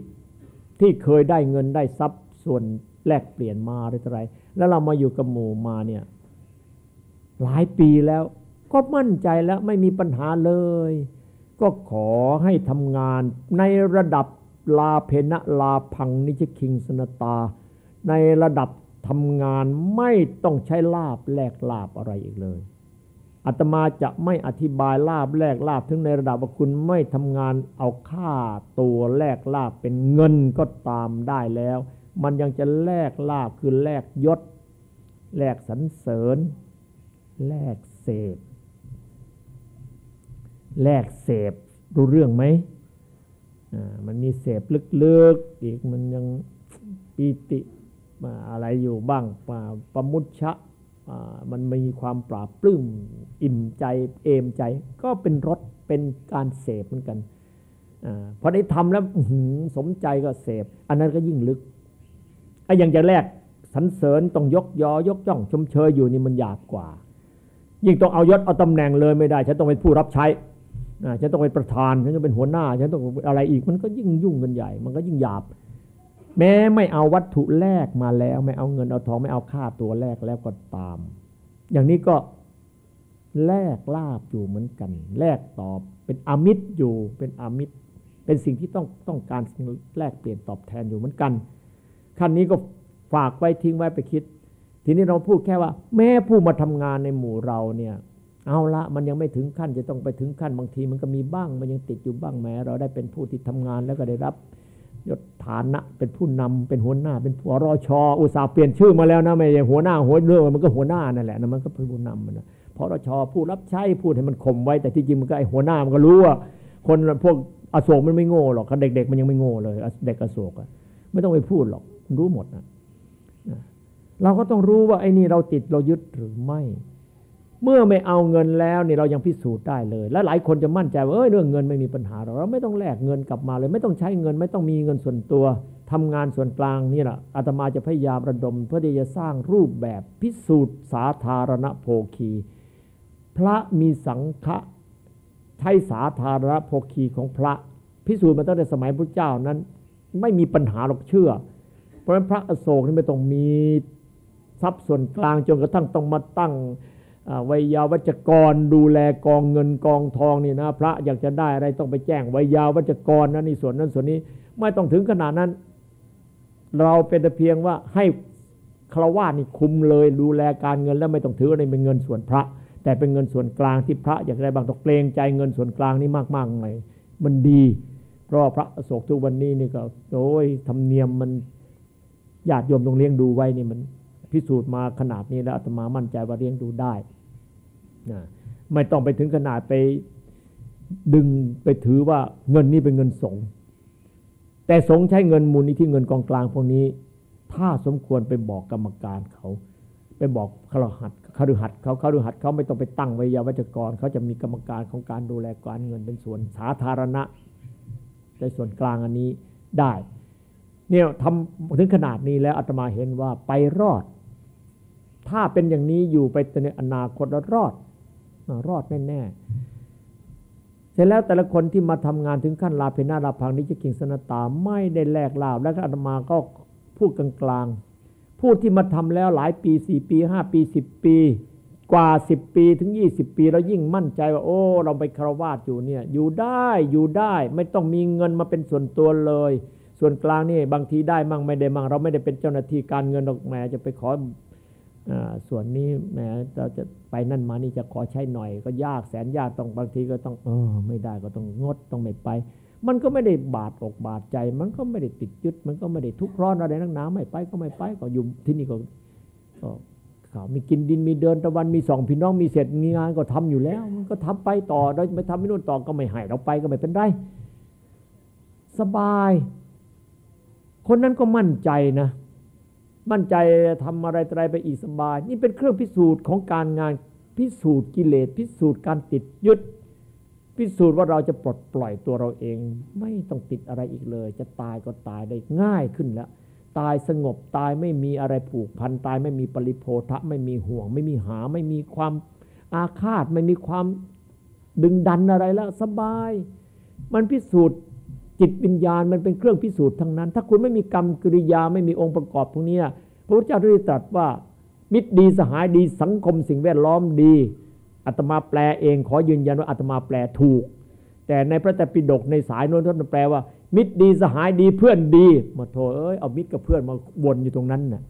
Speaker 2: ที่เคยได้เงินได้ทรัพย์ส่วน แลกเปลี่ยนมาอะไรอะไร แล้วเรามาอยู่กับหมู่มาเนี่ยหลายปีแล้ว ก็มั่นใจแล้วไม่มีปัญหาเลย ก็ขอให้ทำงานในระดับลาเพนะลาพังนิจคิงสนตา ในระดับทำงานไม่ต้องใช้ลาบแลกลาบอะไรอีกเลยอาตมาจะไม่อธิบายลาบแลกลาบถึงในระดับว่าคุณไม่ทำงานเอาค่าตัวแลกลาบเป็นเงินก็ตามได้แล้ว มันยังจะแลกลาบคือแลกยศ แลกสรรเสริญ แลกเศษแลกเสพรู้เรื่องไหมมันมีเสพลึกๆอีกมันยังปีติอะไรอยู่บ้างประมุชะมันมีความปราบปลื้มอิ่มใจเอมใจ ก็เป็นรสเป็นการเสพเหมือนกันอพอได้ทำแล้วสมใจก็เสพ อันนั้นก็ยิ่งลึก ไอ้ย่างจะแรกสรรเสริญต้องยกยอยกจ้องชมเชยอยู่นี่มันหยาบกว่า ยิ่งต้องเอายศเอาตำแหน่งเลยไม่ได้ฉันต้องเป็นผู้รับใช้ฉันต้องเป็นประธานฉันต้องเป็นหัวหน้าฉันต้องอะไรอีกมันก็ยิ่งยุ่งกันใหญ่ มันก็ยิ่งหยาบ แม้ไม่เอาวัตถุแลกมาแล้ว ไม่เอาเงินเอาทองไม่เอาค่าตัวแลกแล้วก็ตาม อย่างนี้ก็แลกลาบอยู่เหมือนกัน แลกตอบเป็นอมิตรอยู่เป็นอมิตร เป็นสิ่งที่ต้องต้องการแลกเปลี่ยนตอบแทนอยู่เหมือนกัน ขั้นนี้ก็ฝากไว้ทิ้งไว้ไปคิด ทีนี้เราพูดแค่ว่า แม้ผู้มาทำงานในหมู่เราเนี่ย เอาละมันยังไม่ถึงขั้นจะต้องไปถึงขั้นบางที มันก็มีบ้างมันยังติดอยู่บ้างแม้ เราได้เป็นผู้ที่ทำงานแล้วก็ได้รับยศฐานะเป็นผู้นำเป็นหัวหน้า เป็นผัวรอชออุตสาห์เปลี่ยนชื่อมาแล้วนะไม่ใช่หัวหน้าหัวเรื่องมันก็หัวหน้านั่นแหละนะมันก็เป็นผู้นำมันนะพอรชผู้รับใช้พูดให้มันข่มไว้ แต่ที่จริงมันก็ไอหัวหน้ามันก็รู้ว่า คนพวกอโศกมันไม่โง่หรอกเด็กๆมันยังไม่โง่เลย เด็กอโศกอะไม่ต้องไปพูดหรอก รู้หมดนะเราก็ต้องรู้ว่าไอ้นี่เราติดเรายึดหรือไม่ เมื่อไม่เอาเงินแล้วนี่เรายังพิสูจน์ได้เลย และหลายคนจะมั่นใจว่าเออเรื่องเงินไม่มีปัญหาเราเราไม่ต้องแลกเงินกลับมาเลย ไม่ต้องใช้เงิน ไม่ต้องมีเงินส่วนตัวทำงานส่วนกลางนี่แหละอาตมาจะพยายามระดม เพื่อที่จะสร้างรูปแบบพิสูจน์สาธารณโภคี พระมีสังฆะใช้สาธารณโภคีของพระพิสูจน์มาตั้งแต่สมัยพระเจ้านั้น ไม่มีปัญหาหรอกเชื่อ เพราะฉะนั้นพระอโศกนี่ไม่ต้องมีทรัพย์ส่วนกลางจนกระทั่งต้องมาตั้งวิยาวัจกรดูแลกองเงินกองทองนี่นะ พระอยากจะได้อะไรต้องไปแจ้งวิยาวัจกรนะนี่ส่วนนั้นส่วนนี้ไม่ต้องถึงขนาดนั้น เราเป็นแต่เพียงว่าให้คราวานี่คุมเลยดูแลการเงินแล้วไม่ต้องถืออะไรเป็นเงินส่วนพระ แต่เป็นเงินส่วนกลางที่พระอยากได้บางต้องเกรงใจเงินส่วนกลางนี่มากๆเลยมันดี เพราะพระโศกทุกวันนี้นี่ก็โอ้ยธรรมเนียมมัน ญาติโยมต้องเลี้ยงดูไว้นี่มันพิสูจน์มาขนาดนี้แล้วอาตมามั่นใจว่าเลี้ยงดูได้นะไม่ต้องไปถึงขนาดไปดึงไปถือว่าเงินนี้เป็นเงินสงแต่สงใช้เงินมูลนิธิเงินกองกลางพวกนี้ ถ้าสมควรไปบอกกรรมการเขาไปบอกคารหัดคารหัดเขาคารหัดเขาไม่ต้องไปตั้งไว้ยาวัจกร เขาจะมีกรรมการของการดูแลการเงินเป็นส่วนสาธารณะในส่วนกลางอันนี้ได้ เนี่ยทำถึงขนาดนี้แล้วอาตมาเห็นว่าไปรอด ถ้าเป็นอย่างนี้อยู่ไปในอนาคตแล้วรอด รอดแน่ๆเสร็จแล้วแต่ละคนที่มาทำงานถึงขั้นลาเพนาลาพังนิจกิงสนตาไม่ได้แลกลาบแล้วก็อาตมาก็พูดกลางๆพูดที่มาทำแล้วหลายปีสี่ปีห้าปีสิบปี กว่าสิบปีถึงยี่สิบปีแล้วยิ่งมั่นใจว่า โอ้เราไปคารวาสอยู่เนี่ย อยู่ได้อยู่ได้ ไม่ต้องมีเงินมาเป็นส่วนตัวเลย ส่วนกลางนี่บางทีได้มั่งไม่ได้มั่งเราไม่ได้เป็นเจ้าหน้าที่การเงินหรอกแหมจะไปขอส่วนนี้แหมเราจะไปนั่นมานี่จะขอใช้หน่อย ก็ยากแสนยากต้องบางทีก็ต้องเออไม่ได้ก็ต้องงดต้องไม่ไป มันก็ไม่ได้บาดอกบาดใจ มันก็ไม่ได้ติดยึด มันก็ไม่ได้ทุกข์ร้อนอะไรนักหนาไม่ไปก็ไม่ไปก็อยู่ที่นี่ก็ก็ข่าวมีกินดินมีเดินตะวันมีสองพี่น้องมีเสร็จมีงานก็ทำอยู่แล้ว มันก็ทำไปต่อเราไม่ทำไม่นู่นต่อก็ไม่ให้เราไปก็ไม่เป็นไรสบาย คนนั้นก็มั่นใจนะ มั่นใจทำอะไรอะไรไปอีกสบาย นี่เป็นเครื่องพิสูจน์ของการงานพิสูจน์กิเลสพิสูจน์การติดยึดพิสูจน์ว่าเราจะปลดปล่อยตัวเราเอง ไม่ต้องติดอะไรอีกเลย จะตายก็ตายได้ง่ายขึ้นแล้ว ตายสงบตายไม่มีอะไรผูกพันตายไม่มีปริโพธะไม่มีห่วง ไม่มีหา ไม่มีความอาฆาต ไม่มีความดึงดันอะไรแล้ว สบาย มันพิสูจน์ จิตวิญญาณมันเป็นเครื่องพิสูจน์ทั้งนั้น ถ้าคุณไม่มีกรรมกิริยาไม่มีองค์ประกอบพวกนี้พระพุทธเจ้าได้ตรัสว่า มิตรดีสหายดีสังคมสิ่งแวดล้อมดีอาตมาแปลเองขอยืนยันว่าอาตมาแปลถูก แต่ในพระแต่ปิฎกในสายโน้นท่านแปลว่า มิตรดีสหายดีเพื่อนดีมาโทเอ้ยเอามิตรกับเพื่อนมาวนอยู่ตรงนั้นน่ะ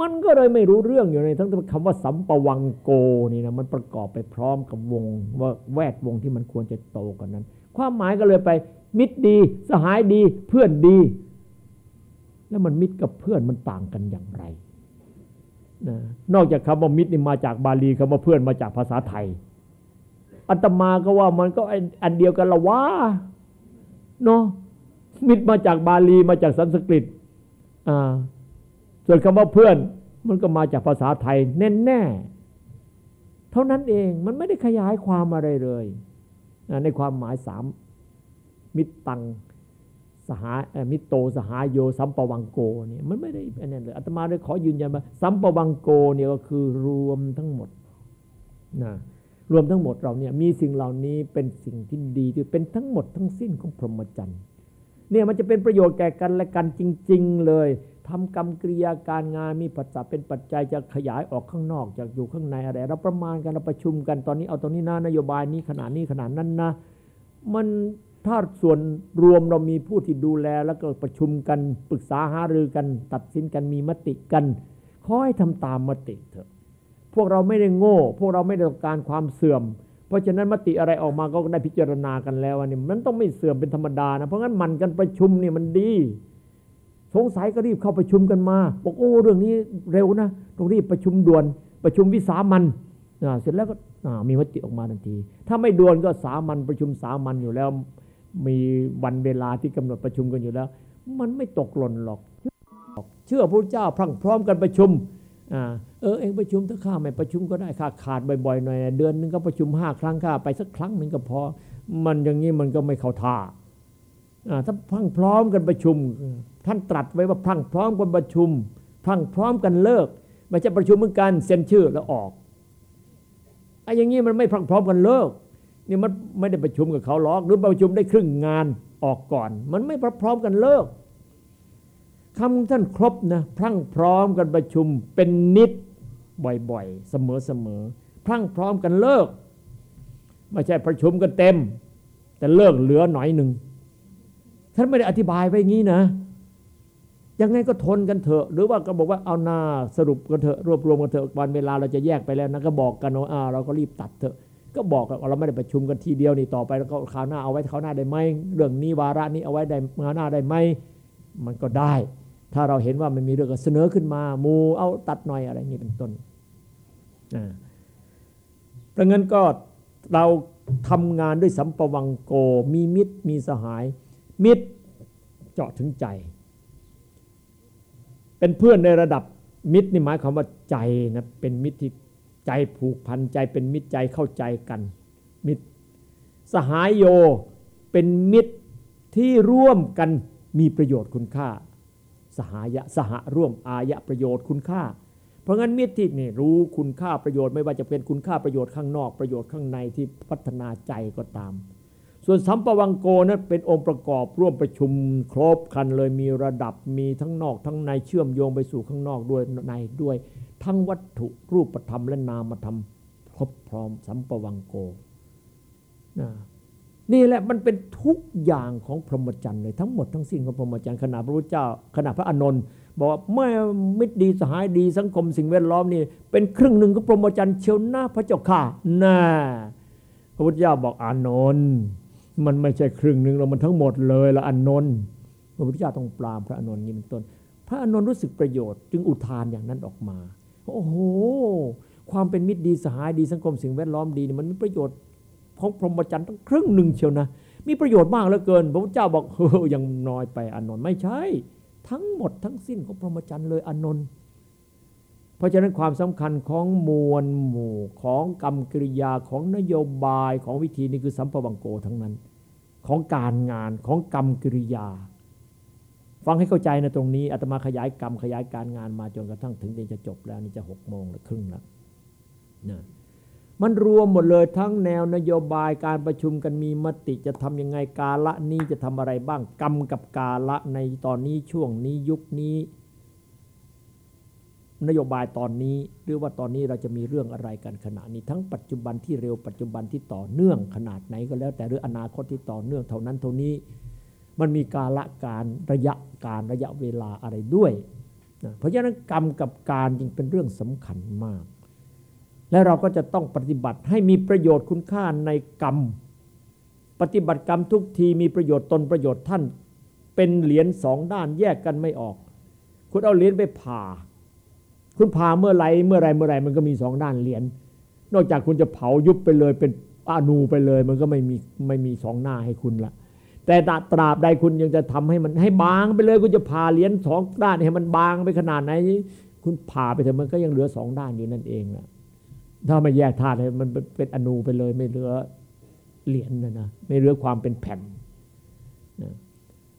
Speaker 2: มันก็เลยไม่รู้เรื่องอยู่ในทั้งคำว่าสัมปวังโกนี่นะมันประกอบไปพร้อมกับวงว่าแวดวงที่มันควรจะโตกันนั้น ความหมายก็เลยไป มิตรดี สหายดีเพื่อนดี แล้วมันมิตรกับเพื่อนมันต่างกันอย่างไรนะนอกจากคำว่ามิตรนี่มาจากบาลีคำว่าเพื่อนมาจากภาษาไทยอาตมาก็ว่ามันก็อันเดียวกันละว่าเนาะมิตรมาจากบาลีมาจากสันสกฤตอ่าส่วนคำว่าเพื่อนมันก็มาจากภาษาไทยแน่แน่เท่านั้นเองมันไม่ได้ขยายความอะไรเลย ในความหมายสามมิตรตังสหามิตโตสหายโยสัมปวังโกเนี่ยมันไม่ได้อันนั้นเลยอาตมาเลยขอยืนยันว่าสัมปวังโกเนี่ยก็คือรวมทั้งหมดนะรวมทั้งหมดเราเนี่ยมีสิ่งเหล่านี้เป็นสิ่งที่ดีที่เป็นทั้งหมดทั้งสิ้นของพรหมจรรย์เนี่ยมันจะเป็นประโยชน์แก่กันและกันจริง ๆ เลย ทำกรรมกริยาการงานมีปัจจัยเป็นปัจจัยจะขยายออกข้างนอกจากอยู่ข้างในอะไรเราประมาณกันเราประชุมกันตอนนี้เอาตรงนี้นะนโยบายนี้ขนาดนี้ขนาดนั้นนะ มันถ้าส่วนรวมเรามีผู้ที่ดูแลแล้วก็ประชุมกันปรึกษาหารือกัน ตัดสินกันมีมติกันขอให้ทำตามมติเถอะ พวกเราไม่ได้โง่ พวกเราไม่ได้ต้องการความเสื่อม เพราะฉะนั้นมติอะไรออกมาก็ได้พิจารณากันแล้วอันนี้มันต้องไม่เสื่อมเป็นธรรมดานะเพราะงั้นมันกันประชุมนี่มันดี สงสัยก็รีบเข้าประชุมกันมาบอกโอ้เรื่องนี้เร็วนะต้องรีบประชุมด่วนประชุมวิสามันเสร็จแล้วก็มีมติออกมาทันที ถ้าไม่ด่วนก็สามันประชุมสามันอยู่แล้ว มีวันเวลาที่กำหนดประชุมกันอยู่แล้ว มันไม่ตกหล่นหรอก เชื่อพระเจ้าพรั่งพร้อมกันประชุมเออเองประชุมถ้าข้าไม่ประชุมก็ได้ข้าขาดบ่อยๆหน่อย เดือนนึงก็ประชุมห้าครั้งข้าไปสักครั้งหนึ่งก็พอ มันอย่างนี้มันก็ไม่เข้าท่า ถ้าพรั่งพร้อมกันประชุม ท่านตรัสไว้ว่าพรั่งพร้อมกันประชุมพรั่งพร้อมกันเลิก ไม่ใช่ประชุมเหมือนกันเซ็นชื่อแล้วออกไอ้อย่างนี้มันไม่พรั่งพร้อมกันเลิกนี่มันไม่ได้ประชุมกับเขาหรอกหรือประชุมได้ครึ่งงานออกก่อน มันไม่พร้อมกันเลิกคำท่านครบนะพรั่งพร้อมกันประชุมเป็นนิดบ่อยๆ เสมอๆพรั่งพร้อมกันเลิก ไม่ใช่ประชุมกันเต็ม แต่เลิกเหลือหน่อยหนึ่ง ท่านไม่ได้อธิบายไว้งี้นะ ยังไงก็ทนกันเถอะ หรือว่าก็บอกว่าเอาหน้าสรุปกันเถอะรวบรวมกันเถอะวันเวลาเราจะแยกไปแล้วนะก็บอกกันว่าเราก็รีบตัดเถอะ ก็บอกเราไม่ได้ประชุมกันทีเดียวนี่ต่อไปแล้วก็คราวหน้าเอาไว้คราวหน้าได้ไหมเรื่องนี้วาระนี้เอาไว้ได้คราวหน้าได้ไหมมันก็ได้ ถ้าเราเห็นว่ามันมีเรื่องเสนอขึ้นมามูเอาตัดหน่อยอะไรนี้เป็นต้นดังนั้นก็เราทำงานด้วยสัมปวังโก มีมิตรมีสหาย มิตรเจาะถึงใจ เป็นเพื่อนในระดับมิตรนี่หมายความว่าใจนะเป็นมิตรที่ใจผูกพันใจเป็นมิตรใจเข้าใจกัน มิตร สหายโยเป็นมิตรที่ร่วมกันมีประโยชน์คุณค่า สหายะสหร่วมอายะประโยชน์คุณค่า เพราะงั้นมิตรที่นี่รู้คุณค่าประโยชน์ไม่ว่าจะเป็นคุณค่าประโยชน์ข้างนอกประโยชน์ข้างในที่พัฒนาใจก็ตาม ส่วนสัมปวังโกนั้นเป็นองค์ประกอบร่วมประชุมครบคันเลยมีระดับมีทั้งนอก ทั้งในเชื่อมโยงไปสู่ข้างนอกด้วยในด้วย ทั้งวัตถุรูปธรรมและนามธรรมครบพร้อมสัมปวังโกนะนี่แหละมันเป็นทุกอย่างของพรหมจรรย์เลยทั้งหมดทั้งสิ้นของพรหมจรรย์ขณะพระพุทธเจ้าขณะพระอานนท์บอกว่าเมื่อมิตรดีสหายดีสังคมสิ่งแวดล้อมนี่เป็นครึ่งหนึ่งของพรหมจรรย์เชียวหน้าพระเจ้าค่ะน่าพระพุทธเจ้าบอกอานนท์ มันไม่ใช่ครึ่งหนึ่งเรามันทั้งหมดเลยละอานนท์พระพุทธเจ้าต้องปรามพระอานนท์นี้เป็นต้น พระอานนท์รู้สึกประโยชน์จึงอุทานอย่างนั้นออกมา โอ้โห ความเป็นมิตรดีสหายดีสังคมสิ่งแวดล้อมดีนี่มันมีประโยชน์ของพรหมจรรย์ตั้งครึ่งหนึ่งเชียวนะ มีประโยชน์มากเหลือเกิน พระพุทธเจ้าบอกเฮ้ยยังน้อยไปอนนท์ไม่ใช่ ทั้งหมดทั้งสิ้นของพรหมจรรย์เลยอนนท์เพราะฉะนั้นความสำคัญของมวลหมู่ของกรรมกิริยาของนโยบายของวิธีนี้คือสัมภวังโกทั้งนั้น ของการงานของกรรมกิริยา ฟังให้เข้าใจนะตรงนี้อาตมาขยายกรรมขยายการงานมาจนกระทั่งถึงเดือนจะจบแล้วนี่จะหกโมงละครึ่งแล้วนะมันรวมหมดเลยทั้งแนวนโยบายการประชุมกันมีมติจะทำยังไงกาละนี้จะทำอะไรบ้างกรรมกับกาละในตอนนี้ช่วงนี้ยุคนี้ นโยบายตอนนี้หรือว่าตอนนี้เราจะมีเรื่องอะไรกันขณะนี้ ทั้งปัจจุบันที่เร็วปัจจุบันที่ต่อเนื่องขนาดไหนก็แล้ว แต่หรืออนาคตที่ต่อเนื่องเท่านั้นเท่านี้ มันมีกาละการระยะการระยะเวลาอะไรด้วยนะเพราะฉะนั้นกรรมกับการจึงเป็นเรื่องสำคัญมาก และเราก็จะต้องปฏิบัติให้มีประโยชน์คุณค่าในกรรม ปฏิบัติกรรมทุกทีมีประโยชน์ตนประโยชน์ท่าน เป็นเหรียญสองด้านแยกกันไม่ออก คุณเอาเหรียญไปผ่า คุณผ่าเมื่อไรเมื่อไรเมื่อไรมันก็มีสองด้านเหรียญนอกจากคุณจะเผายุบไปเลยเป็นอนูไปเลย มันก็ไม่มีไม่มีสองหน้าให้คุณละแต่ตราบใดคุณยังจะทำให้มันให้บางไปเลย คุณจะผ่าเหรียญสองด้านให้มันบางไปขนาดไหน คุณผ่าไปเถอะมันก็ยังเหลือสองด้านอยู่นั่นเองละถ้าไม่แยกธาตุให้มันเป็นอนูไปเลย ไม่เหลือเหรียญนะนะไม่เหลือความเป็นแผ่นนะ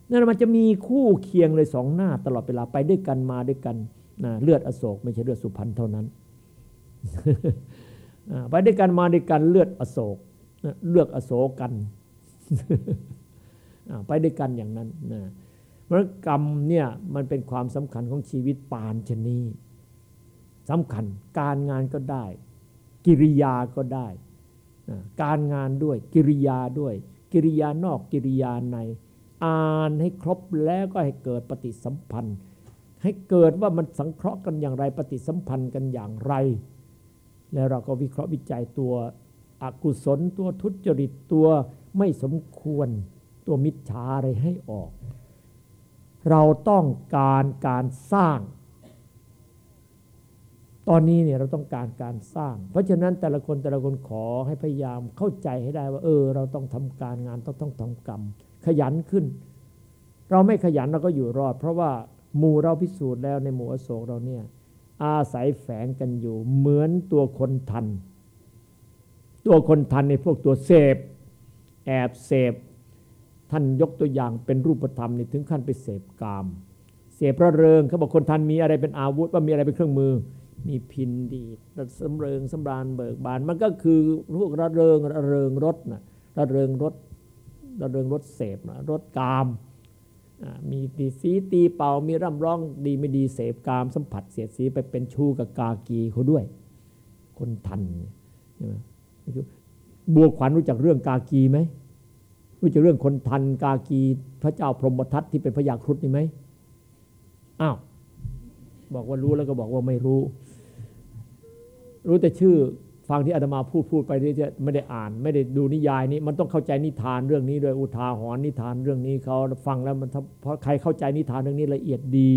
Speaker 2: นั่นมันจะมีคู่เคียงเลยสองหน้าตลอดเวลาไปด้วยกันมาด้วยกัน นะเลือดอโศกไม่ใช่เลือดสุพรรณเท่านั้นไปด้วยกันมาด้วยกันเลือดอโศกเลือดอโศกันไปด้วยกันอย่างนั้นนะเพราะกรรมเนี่ยมันเป็นความสำคัญของชีวิตปานชนีสำคัญการงานก็ได้ กิริยาก็ได้ การงานด้วยกิริยาด้วย กิริยานอกกิริยาใน อ่านให้ครบแล้วก็ให้เกิดปฏิสัมพันธ์ ให้เกิดว่ามันสังเคราะห์กันอย่างไรปฏิสัมพันธ์กันอย่างไร แล้วเราก็วิเคราะห์วิจัยตัวอกุศลตัวทุจริตตัวไม่สมควรตัวมิจฉาอะไรให้ออก เราต้องการการสร้าง ตอนนี้เนี่ยเราต้องการการสร้าง เพราะฉะนั้นแต่ละคนแต่ละคนขอให้พยายามเข้าใจให้ได้ว่า เออ เราต้องทำการงานต้องต้องทำกรรม ขยันขึ้น เราไม่ขยันเราก็อยู่รอด เพราะว่า หมู่เราพิสูจน์แล้วในหมู่อโศกเราเนี่ยอาศัยแฝงกันอยู่ เหมือนตัวคนทัน ตัวคนทันในพวกตัวเสพ แอบเสพ ท่านยกตัวอย่างเป็นรูปธรรมนี่ถึงขั้นไปเสพกาม เสพระเริงเขาบอกคนทันมีอะไรเป็นอาวุธว่ามีอะไรเป็นเครื่องมือ มีพินดีสำเริงสำราญเบิกบาน มันก็คือพวกระเริงระเริงรถนะระเริงรถระเริงรถเสพนะรถกาม มีตีสีตีเป่ามีร่ำร้องดีไม่ดีเสพกามสัมผัสเสียดสีไปเป็นชูกับกากีเขาด้วย คนทันใช่ไหมบัวขวัญรู้จักเรื่องกากีไหมรู้จักเรื่องคนทันกากีพระเจ้าพรหมทัตที่เป็นพญาครุฑนี่ไหมอ้าวบอกว่ารู้แล้วก็บอกว่าไม่รู้ รู้แต่ชื่อ ฟังที่อาตมาพูดพูดไปนี่จะไม่ได้อ่าน ไม่ได้ดูนิยายนี้มันต้องเข้าใจนิทานเรื่องนี้โดยอุทาหรณ์นิทานเรื่องนี้เขาฟังแล้วมันเพราะใครเข้าใจนิทานเรื่องนี้ละเอียดดี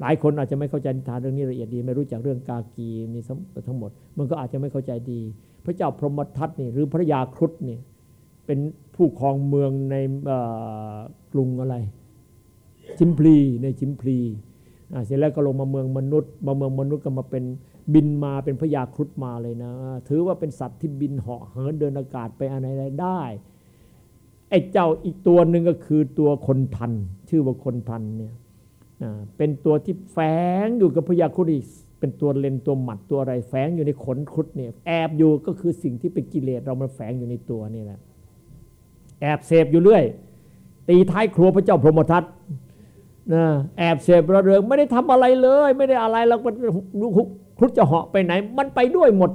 Speaker 2: หลายคนอาจจะไม่เข้าใจนิทานเรื่องนี้ละเอียดดี ไม่รู้จักเรื่องกากีนี่ทั้งหมด มันก็อาจจะไม่เข้าใจดี พระเจ้าพรหมทัตนี่หรือพระยาครุฑนี่เป็นผู้ครองเมืองในกรุงอะไร ชิมพลีในชิมพลีเสร็จแล้วก็ลงมาเมืองมนุษย์ มาเมืองมนุษย์ก็มาเป็น บินมาเป็นพญาครุฑมาเลยนะ ถือว่าเป็นสัตว์ที่บินเหาะเหินเดินอากาศไปอะไรได้ไอ้เจ้าอีกตัวหนึ่งก็คือตัวคนทัน ชื่อว่าคนทันเนี่ยเป็นตัวที่แฝงอยู่กับพญาครุฑอีกเป็นตัวเลนตัวหมัดตัวอะไรแฝงอยู่ในขนครุฑเนี่ยแอบอยู่ก็คือสิ่งที่เป็นกิเลสเรามันแฝงอยู่ในตัวนี่แหละแอบเสพอยู่เรื่อย ตีท้ายครัวพระเจ้าพรหมทัตนะแอบเสพระเริงไม่ได้ทำอะไรเลย ไม่ได้อะไรแล้วลูก ครุฑจะเหาะไปไหน มันไปด้วยหมด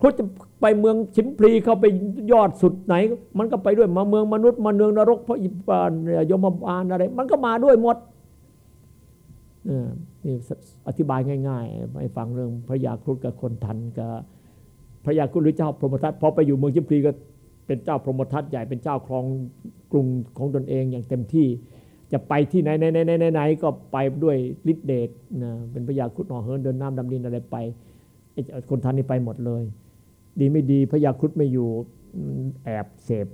Speaker 2: ครุฑจะไปเมืองชิมพลีเข้าไปยอดสุดไหน มันก็ไปด้วยมาเมืองมนุษย์มาเมืองนรกพระอิปานยมบาลอะไร มันก็มาด้วยหมดนี่อธิบายง่ายๆไปฟังเรื่องพระยาครุฑกับคนทันกับพระยาครุฑหรือเจ้าพรหมทัตพอไปอยู่เมืองชิมพลีก็เป็นเจ้าพรหมทัตใหญ่เป็นเจ้าครองกรุงของตนเองอย่างเต็มที่ จะไปที่ไหนไหนไหนไหนก็ไปด้วยฤทธิเดชนะเป็นพญาคุดหอเฮินเดินน้ำดำดินอะไรไปคนทันนี่ไปหมดเลย ดีไม่ดีพญาคุดไม่อยู่แอบเสพ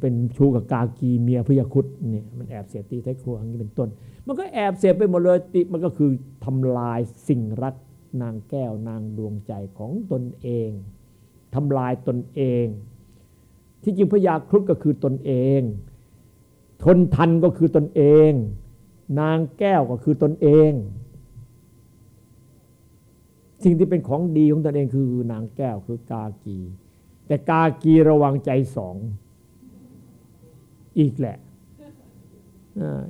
Speaker 2: เป็นชูกับกากีเมียพญาคุดเนี่ยมันแอบเสพตีไท้ครัวอย่างนี้เป็นต้น มันก็แอบเสพไปหมดเลยติมันก็คือทำลายสิ่งรักนางแก้วนางดวงใจของตนเองทำลายตนเอง ที่จริงพญาครุฑก็คือตนเอง ทนทันก็คือตนเอง นางแก้วก็คือตนเอง สิ่งที่เป็นของดีของตนเองคือนางแก้วคือกากี แต่กากีระวังใจสอง อีกแหละ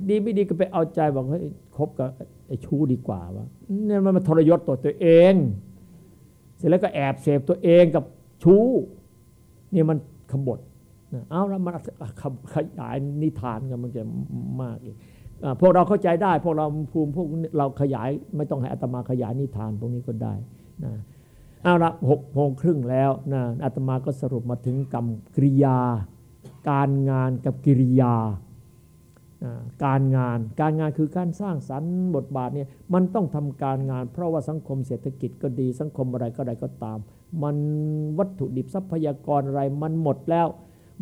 Speaker 2: ดีไม่ดีก็ไปเอาใจบอกให้คบกับไอ้ชู้ดีกว่าวะเนี่ยมันมาทรยศตัวตัวเอง เสร็จแล้วก็แอบเสพตัวเองกับชู้นี่มันขบฏ เอาแล้วมันขยายนิทานกันมันจะมากอีกพวกเราเข้าใจได้พวกเราภูมิพวกเราขยายไม่ต้องให้อัตมาขยายนิทานพวกนี้ก็ได้นะเอาละหกโมงครึ่งแล้วนะอาตมาก็สรุปมาถึงกรรมกริยา การงานกับกิริยา การงานการงานคือการสร้างสรรค์บทบาทเนี่ยมันต้องทำการงาน เพราะว่าสังคมเศรษฐกิจก็ดีสังคมอะไรก็ใดก็ตาม มันวัตถุดิบทรัพยากรอะไรมันหมดแล้ว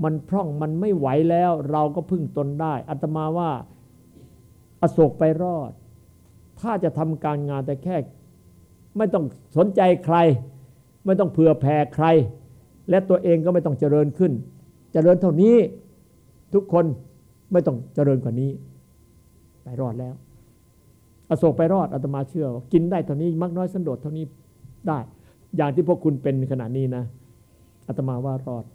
Speaker 2: มันพร่องมันไม่ไหวแล้ว เราก็พึ่งตนได้อาตมาว่าอโศกไปรอด ถ้าจะทำการงานแต่แค่ ไม่ต้องสนใจใคร ไม่ต้องเผื่อแผ่ใคร และตัวเองก็ไม่ต้องเจริญขึ้น เจริญเท่านี้ทุกคนไม่ต้องเจริญกว่านี้ ไปรอดแล้ว อโศกไปรอดอาตมาเชื่อ กินได้เท่านี้มักน้อยสันโดษเท่านี้ได้ อย่างที่พวกคุณเป็นขณะนี้นะอาตมาว่ารอด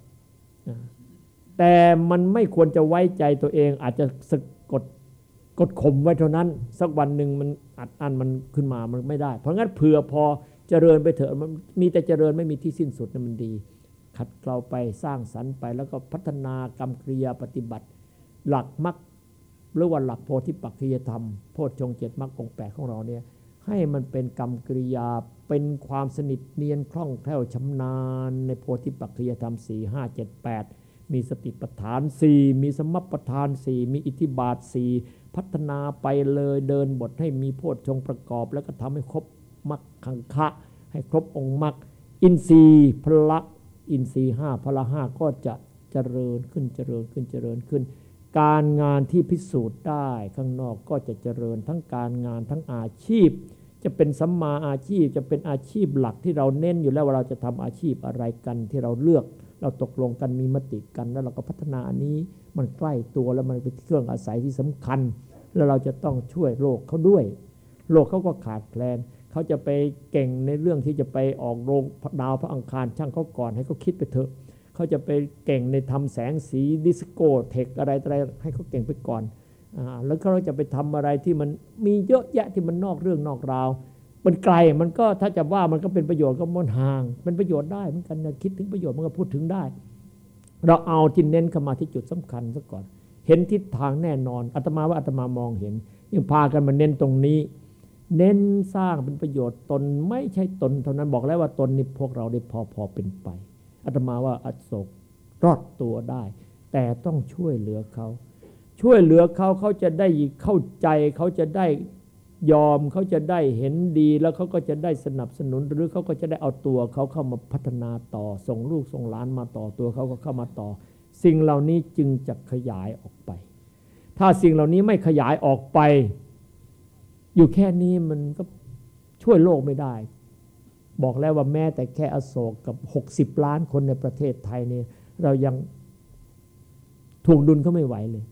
Speaker 2: แต่มันไม่ควรจะไว้ใจตัวเอง อาจจะสะกดกดข่มไว้เท่านั้น สักวันหนึ่งมันอัดอันมันขึ้นมามันไม่ได้ เพราะงั้นเผื่อพอเจริญไปเถอะมันมีแต่เจริญไม่มีที่สิ้นสุดนั่นมันดี ขัดเกลาไปสร้างสรรค์ไป แล้วก็พัฒนากรรมกริยาปฏิบัติ หลักมรรคหรือว่าหลักโพธิปักขิยธรรม โพชฌงเจ็ดมรรคองแปดของเราเนี่ยให้มันเป็นกรรมกริยาเป็นความสนิทเนียนคล่องแคล่วชำนาญในโพธิปักขิยธรรมสี่ห้าเจ็ดแปด มีสติปัฏฐานสี่มีสมัปปทานสี่มีอิทธิบาทสี่พัฒนาไปเลยเดินบทให้มีโพชฌงประกอบ แล้วก็ทำให้ครบมรรคขังคะ ให้ครบองค์มรรคอินทรีย์พละอินทรีย์ห้าพละห้าก็จะเจริญขึ้นเจริญขึ้นเจริญขึ้น การงานที่พิสูจน์ได้ข้างนอกก็จะเจริญทั้งการงานทั้งอาชีพ จะเป็นสัมมาอาชีพจะเป็นอาชีพหลักที่เราเน้นอยู่แล้วว่าเราจะทำอาชีพอะไรกันที่เราเลือก เราตกลงกันมีมติกัน แล้วเราก็พัฒนาอันนี้มันใกล้ตัวแล้วมันเป็นเครื่องอาศัยที่สำคัญ แล้วเราจะต้องช่วยโลกเขาด้วย โลกเขาก็ขาดแคลนเขาจะไปเก่งในเรื่องที่จะไปออกโรงดาวพระอังคารช่างเขาก่อนให้เขาคิดไปเถอะเขาจะไปเก่งในทำแสงสีดิสโก้เทคอะไรอะไรให้เขาเก่งไปก่อนเออแล้วเขาจะไปทำอะไรที่มันมีเยอะแยะที่มันนอกเรื่องนอกราว มันไกลมันก็ถ้าจะว่ามันก็เป็นประโยชน์ก็มันห่างเป็นประโยชน์ได้เหมือนกันนะคิดถึงประโยชน์มันก็พูดถึงได้ เราเอาที่เน้นเข้ามาที่จุดสำคัญซะก่อน เห็นทิศทางแน่นอนอาตมาว่าอาตมามองเห็นยังพากันมาเน้นตรงนี้ เน้นสร้างเป็นประโยชน์ตนไม่ใช่ตนเท่านั้นบอกแล้วว่าตนนี่พวกเราได้พอพอเป็นไปอาตมาว่าอโศกรอดตัวได้ แต่ต้องช่วยเหลือเขา ช่วยเหลือเขาเขาจะได้เข้าใจเขาจะได้ ยอมเขาจะได้เห็นดีแล้วเขาก็จะได้สนับสนุน หรือเขาก็จะได้เอาตัวเขาเข้ามาพัฒนาต่อ ส่งลูกส่งหลานมาต่อตัวเขาก็เข้ามาต่อ สิ่งเหล่านี้จึงจะขยายออกไป ถ้าสิ่งเหล่านี้ไม่ขยายออกไป อยู่แค่นี้มันก็ช่วยโลกไม่ได้ บอกแล้วว่าแม้แต่แค่อโศกกับ 60 ล้านคนในประเทศไทยเนี่ยเรายังทวงดุลเขาไม่ไหวเลย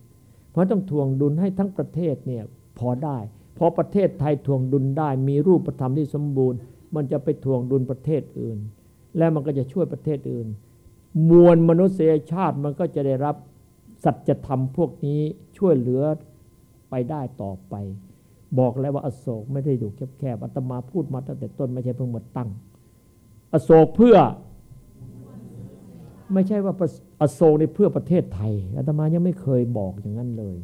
Speaker 2: เพราะต้องทวงดุลให้ทั้งประเทศเนี่ยพอได้ พอประเทศไทยทวงดุลได้ มีรูปธรรมที่สมบูรณ์ มันจะไปทวงดุลประเทศอื่น และมันก็จะช่วยประเทศอื่น มวลมนุษยชาติมันก็จะได้รับสัจธรรมพวกนี้ช่วยเหลือไปได้ต่อไป บอกแล้วว่าอโศกไม่ได้ดูแคบๆอาตมาพูดมาตั้งแต่ต้นไม่ใช่เพิ่งมาตั้ง อโศกเพื่อ ไม่ใช่ว่าอโศกในเพื่อประเทศไทยอาตมายังไม่เคยบอกอย่างนั้นเลย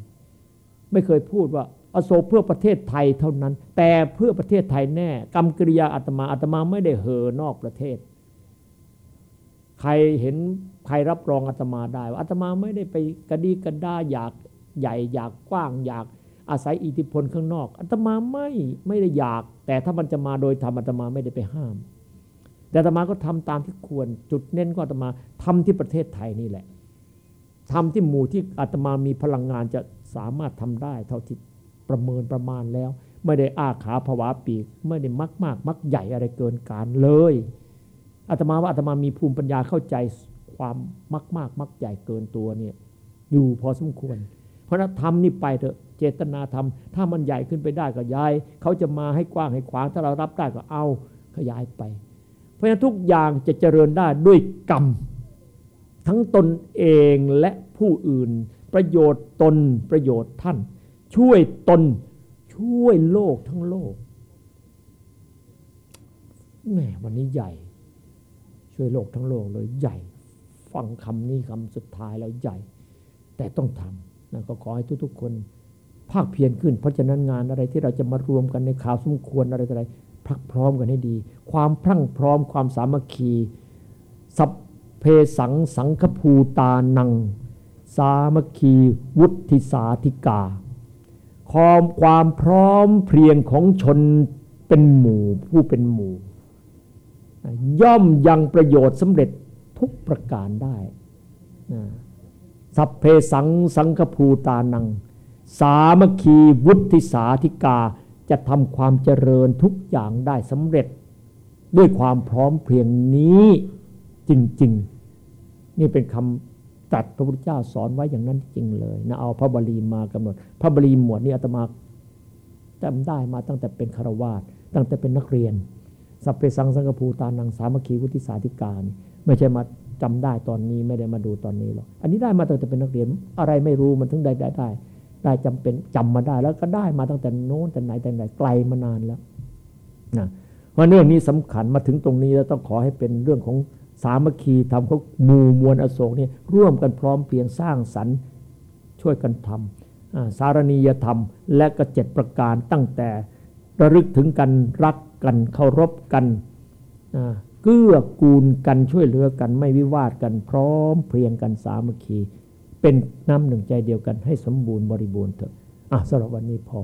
Speaker 2: ไม่เคยพูดว่า อโศกเพื่อประเทศไทยเท่านั้น แต่เพื่อประเทศไทยแน่กรรมกริยาอาตมาอาตมาไม่ได้เหอนอกประเทศ ใครเห็นใครรับรองอาตมาได้ว่าอาตมาไม่ได้ไปกระดีกระด้าอยากใหญ่อยากกว้างอยากอาศัยอิทธิพลข้างนอกอาตมาไม่ไม่ได้อยาก แต่ถ้ามันจะมาโดยธรรมอาตมาไม่ได้ไปห้าม แต่อาตมาก็ทำตามที่ควร จุดเน้นก็อาตมาทำที่ประเทศไทยนี่แหละทำที่หมู่ที่อาตมามีพลังงานจะสามารถทำได้เท่าที่ ประเมินประมาณแล้ว ไม่ได้อ้าขาผวาปีก ไม่ได้มักมาก มักใหญ่อะไรเกินการเลยอาตมาว่าอาตมามีภูมิปัญญาเข้าใจความมักมากมักใหญ่เกินตัวเนี่ยอยู่พอสมควร เพราะนั้นทำนี่ไปเถอะเจตนาทำถ้ามันใหญ่ขึ้นไปได้ก็ย้ายเขาจะมาให้กว้างให้ขวางถ้าเรารับได้ก็เอาขยายไป เพราะฉะนั้นทุกอย่างจะเจริญได้ด้วยกรรม ทั้งตนเองและผู้อื่น ประโยชน์ตนประโยชน์ท่าน ช่วยตน ช่วยโลกทั้งโลกแหมวันนี้ใหญ่ ช่วยโลกทั้งโลกเลยใหญ่ ฟังคำนี้คำสุดท้ายแล้วใหญ่ แต่ต้องทำนะก็ขอให้ทุกๆคนภาคเพียรขึ้น เพราะฉะนั้นงานอะไรที่เราจะมารวมกันในข่าวสมควรอะไรอะไรพักพร้อมกันให้ดี ความพรั่งพร้อมความสามัคคี สัพเพสังสังคภูตานัง สามัคคี วุฒิสาธิกา ความความพร้อมเพรียงของชนเป็นหมู่ผู้เป็นหมู่ ย่อมยังประโยชน์สำเร็จทุกประการได้สัพเพสังสังคภูตานัง สามคคีวุฒิสาธิกาจะทำความเจริญทุกอย่างได้สำเร็จ ด้วยความพร้อมเพรียงนี้จริง ๆ นี่เป็นคำ ตรัสพระพุทธเจ้าสอนไว้อย่างนั้นจริงเลยนะเอาพระบาลีมากำหนด พระบาลีหมวดนี้อาตมาจำได้มาตั้งแต่เป็นคารวาสตั้งแต่เป็นนักเรียนสัพเพสังสังกภูตานังสามัคคีวุฒิสาธิกานี่ไม่ใช่มาจำได้ตอนนี้ไม่ได้มาดูตอนนี้หรอกอันนี้ได้มาตั้งแต่เป็นนักเรียนอะไรไม่รู้มันถึงได้ได้ได้ได้จำเป็นจำมาได้แล้วก็ได้มาตั้งแต่โน้นแต่ไหนแต่ไหนไกลมานานแล้วนะเพราะเรื่องนี้สำคัญมาถึงตรงนี้แล้วต้องขอให้เป็นเรื่องของ สามัคคีทำเขาหมู่มวลอโศกนี่ร่วมกันพร้อมเพียงสร้างสรรค์ช่วยกันทำสารณียธรรม และก็เจ็ดประการตั้งแต่ระลึกถึงกันรักกันเคารพกันเกื้อกูลกันช่วยเหลือกันไม่วิวาทกันพร้อมเพรียงกันสามัคคี เป็นน้ำหนึ่งใจเดียวกันให้สมบูรณ์บริบูรณ์เถอะอะสำหรับวันนี้พอ